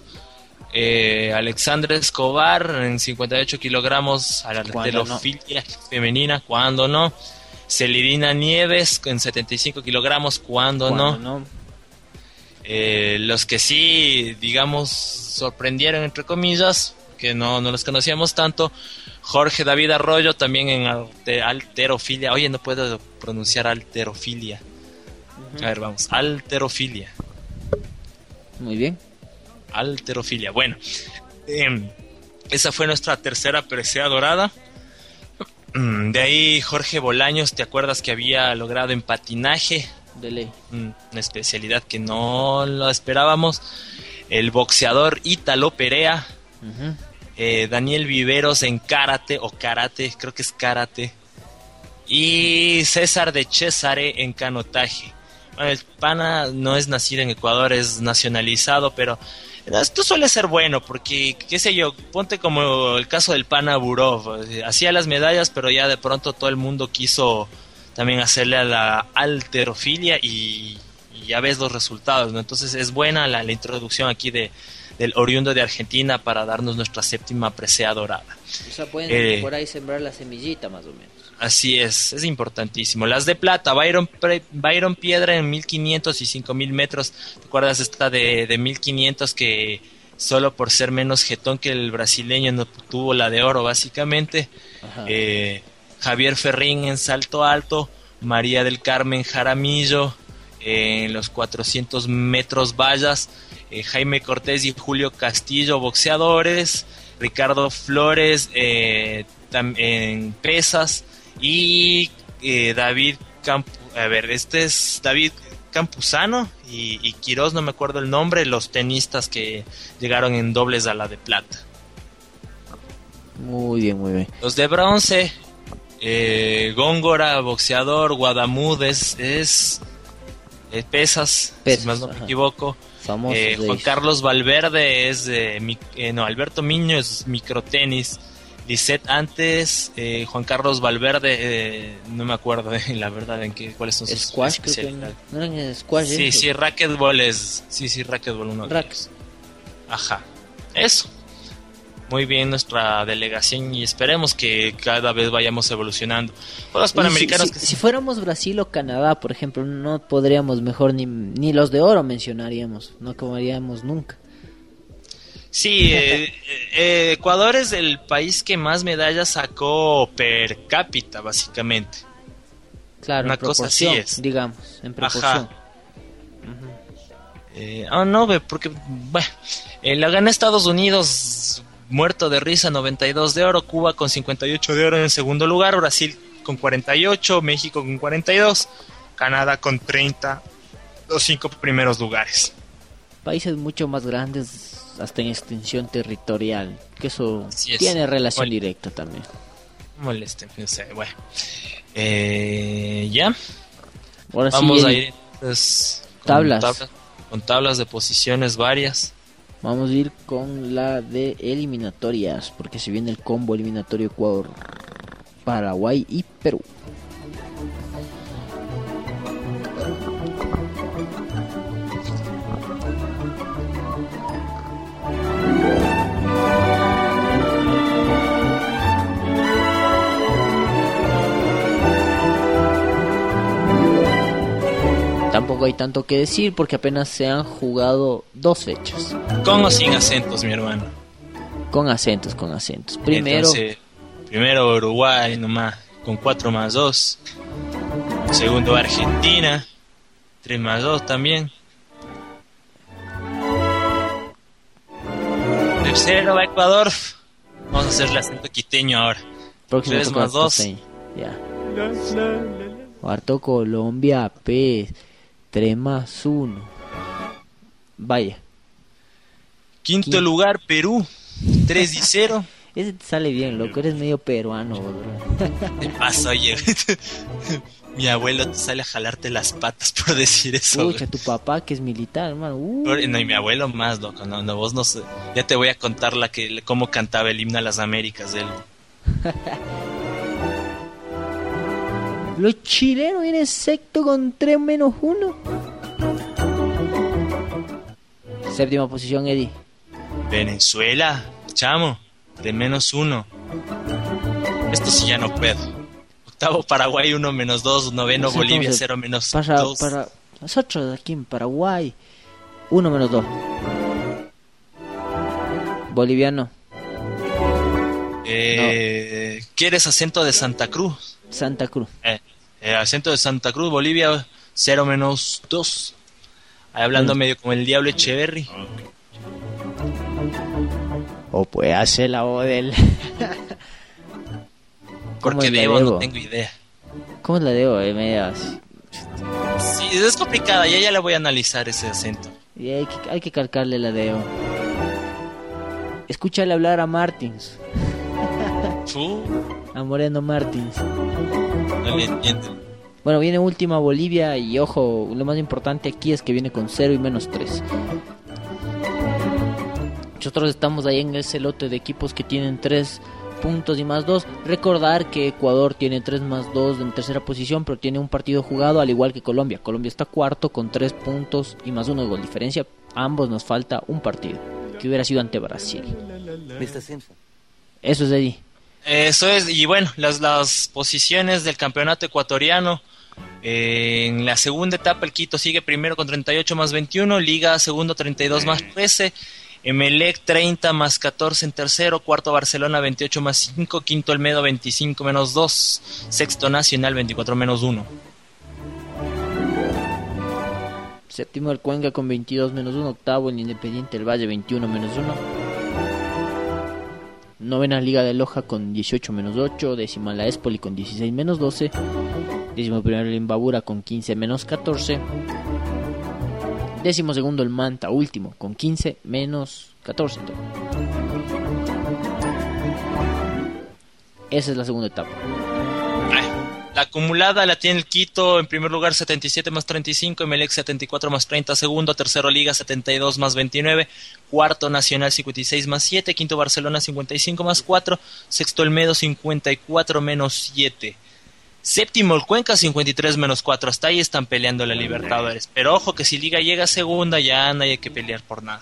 Eh, Alexandra Escobar en 58 kilogramos a la Cuando no. femenina, cuando no. Celidina Nieves en 75 kilogramos, cuando no. Cuando no. Eh, los que sí, digamos, sorprendieron, entre comillas, que no, no los conocíamos tanto. Jorge David Arroyo también en alte- alterofilia. Oye, no puedo pronunciar alterofilia. A ver, vamos. Alterofilia. Muy bien. Alterofilia. Bueno, em, esa fue nuestra tercera presea dorada. Mm, De ahí Jorge Bolaños, ¿te acuerdas que había logrado en patinaje? De ley. Mm, Una especialidad que no lo esperábamos. El boxeador Ítalo Perea. Ujú. Eh, Daniel Viveros en karate o karate, creo que es karate. Y César de Cesare en canotaje. Bueno, el pana no es nacido en Ecuador, es nacionalizado, pero esto suele ser bueno porque, qué sé yo, ponte como el caso del pana Burov. Hacía las medallas, pero ya de pronto todo el mundo quiso también hacerle a la alterofilia y, ya ves los resultados, ¿no? Entonces es buena la introducción aquí de, del oriundo de Argentina para darnos nuestra séptima presea dorada. O sea, pueden Eh. por ahí sembrar la semillita, más o menos. Así es, es importantísimo. Las de plata, Byron, Byron Piedra en 1500 y 5000 metros. ¿Te acuerdas esta de, de 1500 que solo por ser menos jetón que el brasileño no tuvo la de oro, básicamente? Eh, Javier Ferrín en salto alto, María del Carmen Jaramillo eh, en los 400 metros vallas, eh, Jaime Cortés y Julio Castillo boxeadores, Ricardo Flores eh, en pesas y eh, David Camp a ver, este es David Campuzano y, y Quiroz, no me acuerdo el nombre, los tenistas que llegaron en dobles a la de plata. Muy bien, muy bien. Los de bronce, eh, Góngora, boxeador, Guadamudes, es eh, pesas, Pesas, si más no me ajá. equivoco. Famosos Eh, Juan. Carlos Valverde es de, mi- eh, no, Alberto Miño es microtenis. Lisette antes, eh, Juan Carlos Valverde, eh, no me acuerdo eh, la verdad en qué, cuáles son sus Squash, creo que especialidades. no eran en squash. Sí, sí, racquetball es, sí, sí, racquetball uno Rack. Ajá, eso. Muy bien nuestra delegación y esperemos que cada vez vayamos evolucionando. Juegos Oye, Panamericanos si, que si- si fuéramos Brasil o Canadá, por ejemplo, no podríamos mejor ni, ni los de oro mencionaríamos, no comeríamos nunca. Sí, eh, eh, Ecuador es el país que más medallas sacó per cápita, básicamente. Claro, Una en cosa así es. digamos, en proporción. Ajá. Eh, ah, no, porque, bueno, eh, la gana Estados Unidos, muerto de risa, 92 de oro, Cuba con 58 de oro en segundo lugar, Brasil con 48, México con 42, Canadá con 30, los cinco primeros lugares. Países mucho más grandes, hasta en extensión territorial, que eso es. tiene relación directa también. Moleste, no sé, bueno. Eh, ya, Ahora vamos sí, a ir entonces, con Tablas. con tablas de posiciones varias. Vamos a ir con la de eliminatorias, porque se viene el combo eliminatorio Ecuador, Paraguay y Perú. Tampoco hay tanto que decir porque apenas se han jugado dos fechas. Con o sin acentos, mi hermano. Con acentos, con acentos. Primero, Entonces, primero Uruguay nomás, con 4 más 2. Segundo Argentina, 3 más 2 también. Tercero va Ecuador. Vamos a hacer el acento quiteño ahora. próximo tres toca más dos. costeño. Ya. Cuarto Colombia, P. 3 más 1. Vaya, Quinto Quinto. lugar Perú, 3 y 0. ese te sale bien, loco. Eres medio peruano, bro. ¿Qué pasa, oye? Mi abuelo te sale a jalarte las patas por decir eso. Escucha, tu papá que es militar, hermano. Uh, No, y mi abuelo más, loco. No, no, vos no sé. Ya te voy a contar la que, cómo cantaba el himno a las Américas él. Los chilenos vienen sexto con 3 menos 1. Séptima posición, Eddie. Venezuela, chamo, de menos uno. Esto sí ya no puedo. Octavo Paraguay, uno menos dos. Noveno Sí, Bolivia, entonces, cero menos Para, dos. para nosotros aquí en Paraguay, 1 menos 2. Boliviano, Eh, ¿Quieres acento de Santa Cruz? Santa Cruz. Eh, eh, acento de Santa Cruz, Bolivia, cero menos dos. Ahí hablando medio como el diablo Echeverry. O puede hacer la voz del. ¿Cómo Porque la debo, debo? no tengo idea. ¿Cómo es la debo? Eh. Sí, es complicada, ya ya le voy a analizar ese acento. Y hay que, hay que calcarle la debo. Escúchale hablar a Martins, Fu, a Moreno Martins. no le entiendo. Bueno, viene última Bolivia y ojo, lo más importante aquí es que viene con 0 y menos 3. Nosotros estamos ahí en ese lote de equipos que tienen 3 puntos y más 2. Recordar que Ecuador tiene 3 más 2 en tercera posición, pero tiene un partido jugado al igual que Colombia. Colombia está cuarto con 3 puntos y más 1 de gol diferencia. A ambos nos falta un partido, que hubiera sido ante Brasil. Mr. Simpson. Eso es de ahí. Eso es, y bueno, las, las posiciones del campeonato ecuatoriano. eh, en la segunda etapa, el Quito sigue primero con 38 más 21, Liga segundo 32 más 13, Emelec 30 más 14 en tercero, cuarto Barcelona 28 más 5, quinto Elmedo 25 menos 2, sexto Nacional 24 menos 1. Séptimo el Cuenca con 22 menos 1. Octavo el Independiente del Valle 21 menos 1. Novena Liga de Loja con 18 menos 8. Décima la Espoli con 16 menos 12. Décimo primero el Imbabura con 15 menos 14. Décimo segundo el Manta, último, con 15 menos 14. Esa es la segunda etapa. La acumulada la tiene el Quito en primer lugar 77 más 35, Emelec 74 más 30, segundo, tercero Liga 72 más 29, cuarto Nacional 56 más 7, quinto Barcelona 55 más 4, sexto Elmedo 54 menos 7. Séptimo el Cuenca 53 menos 4, hasta ahí están peleando la Libertadores. Pero ojo que si Liga llega a segunda ya no hay que pelear por nada.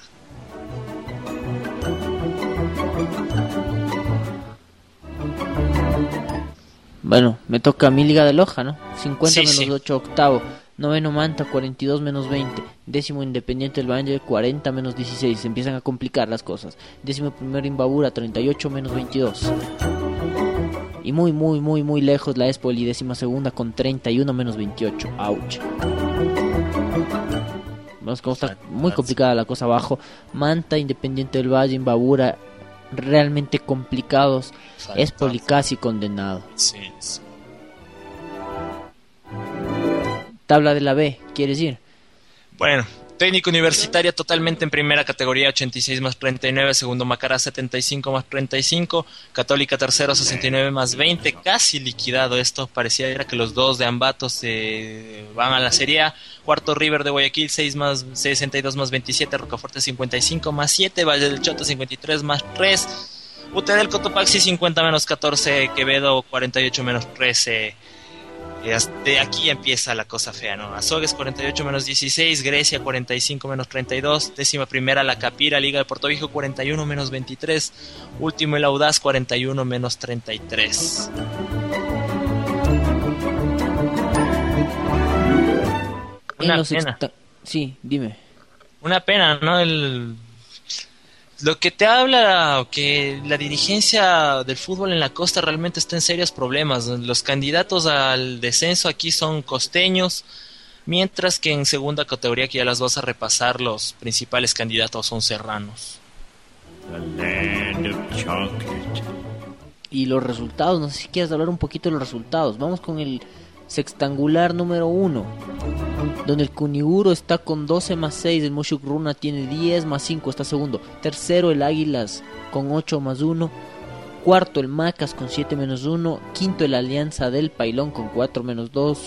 Bueno, me toca mi Liga de Loja, ¿no? 50 Sí, menos sí. 8 octavo. Noveno Manta, 42 menos 20. Décimo Independiente del Valle, 40 menos 16. Se empiezan a complicar las cosas. Décimo primero Imbabura, 38 menos 22. Y muy, muy, muy, muy lejos la Espoli, décima segunda con 31 menos 28. Ouch. Vemos cómo está muy complicada la cosa abajo. Manta, Independiente del Valle, Imbabura, realmente complicados. Espoli casi condenado. Sí, sí. Tabla de la B, ¿quieres ir? Bueno, técnico universitaria totalmente en primera categoría 86 más 39, segundo Macará 75 más 35, Católica tercero 69 más 20, casi liquidado esto, parecía era que los dos de Ambato se van a la Serie cuarto River de Guayaquil 6 más 62 más 27, Rocaforte 55 más 7, Valle del Choto 53 más 3, UT del Cotopaxi 50 menos 14, Quevedo 48 menos 13. Hasta aquí empieza la cosa fea, ¿no? Azogues 48 menos 16, Grecia 45 menos 32, décima primera la Capira, Liga de Puerto Viejo 41 menos 23, último el Audaz 41 menos 33. En Una los pena. Sí, dime. Una pena, ¿no? El... Lo que te habla que la dirigencia del fútbol en la costa realmente está en serios problemas. Los candidatos al descenso aquí son costeños, mientras que en segunda categoría, que ya las vas a repasar, los principales candidatos son serranos. The land of chocolate. Y los resultados, no sé si quieres hablar un poquito de los resultados. Vamos con el sextangular número 1, donde el Kuniguro está con 12 más 6, el Moshuk Runa tiene 10 más 5, está segundo. Tercero el Águilas con 8 más 1. Cuarto el Macas con 7 menos 1. Quinto el Alianza del Pailón con 4 menos 2.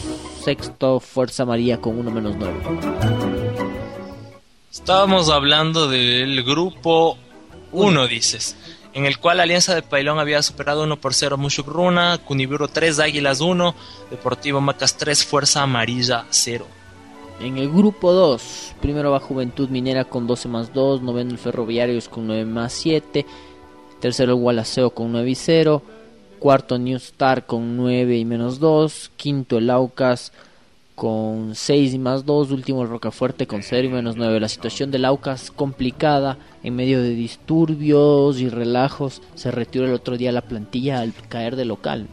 Sexto Fuerza María con 1 menos 9. Estábamos hablando del grupo 1, dices. En el cual Alianza de Pailón había superado 1 por 0 Mushuk Runa, Cuniburo 3, Águilas 1, Deportivo Macas 3, Fuerza Amarilla 0. En el grupo 2, primero va Juventud Minera con 12 más 2, noveno el Ferroviarios con 9 más 7, tercero el Gualaceo con 9 y 0, cuarto New Star con 9 y menos 2, quinto el Aucas con 6 y más 2, último Rocafuerte con 0 y menos 9. La situación del Aucas complicada en medio de disturbios y relajos, se retiró el otro día la plantilla al caer de local.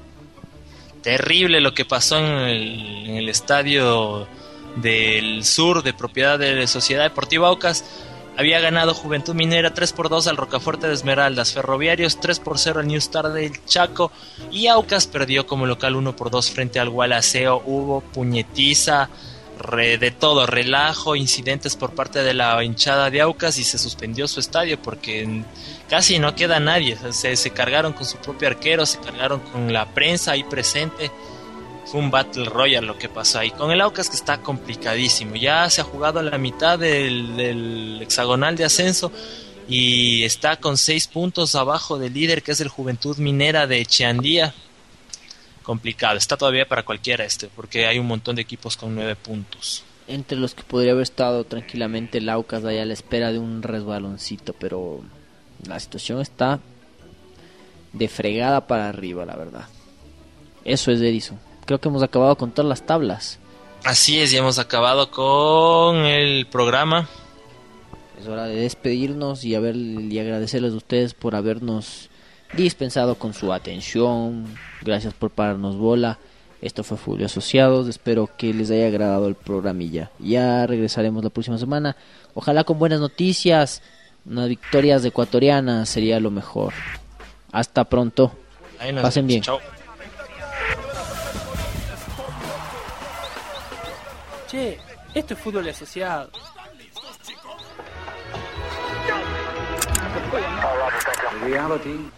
Terrible lo que pasó en el, en el estadio del sur de propiedad de la Sociedad Deportiva Aucas. Había ganado Juventud Minera 3 por 2 al Rocafuerte de Esmeraldas, Ferroviarios 3 por 0 al New Star del Chaco y Aucas perdió como local 1 por 2 frente al Gualaceo. Hubo puñetiza, re- de todo, relajo, incidentes por parte de la hinchada de Aucas y se suspendió su estadio porque casi no queda nadie. Se, se cargaron con su propio arquero, se cargaron con la prensa ahí presente. Fue un Battle Royale lo que pasó ahí. Con el Aucas que está complicadísimo. Ya se ha jugado la mitad del, hexagonal de ascenso y está con seis puntos abajo del líder que es el Juventud Minera de Cheandía. Complicado. Está todavía para cualquiera este porque hay un montón de equipos con nueve puntos. Entre los que podría haber estado tranquilamente el Aucas ahí a la espera de un resbaloncito, pero la situación está de fregada para arriba, la verdad. Eso es Edison. Creo que hemos acabado con todas las tablas. Así es, ya hemos acabado con el programa. Es hora de despedirnos y, haber, y agradecerles a ustedes por habernos dispensado con su atención. Gracias por pararnos bola. Esto fue Fulvio Asociados. Espero que les haya agradado el programilla. Ya regresaremos la próxima semana. Ojalá con buenas noticias. Unas victorias ecuatorianas sería lo mejor. Hasta pronto. Pasen bien. Chao. Che, esto es fútbol asociado. reality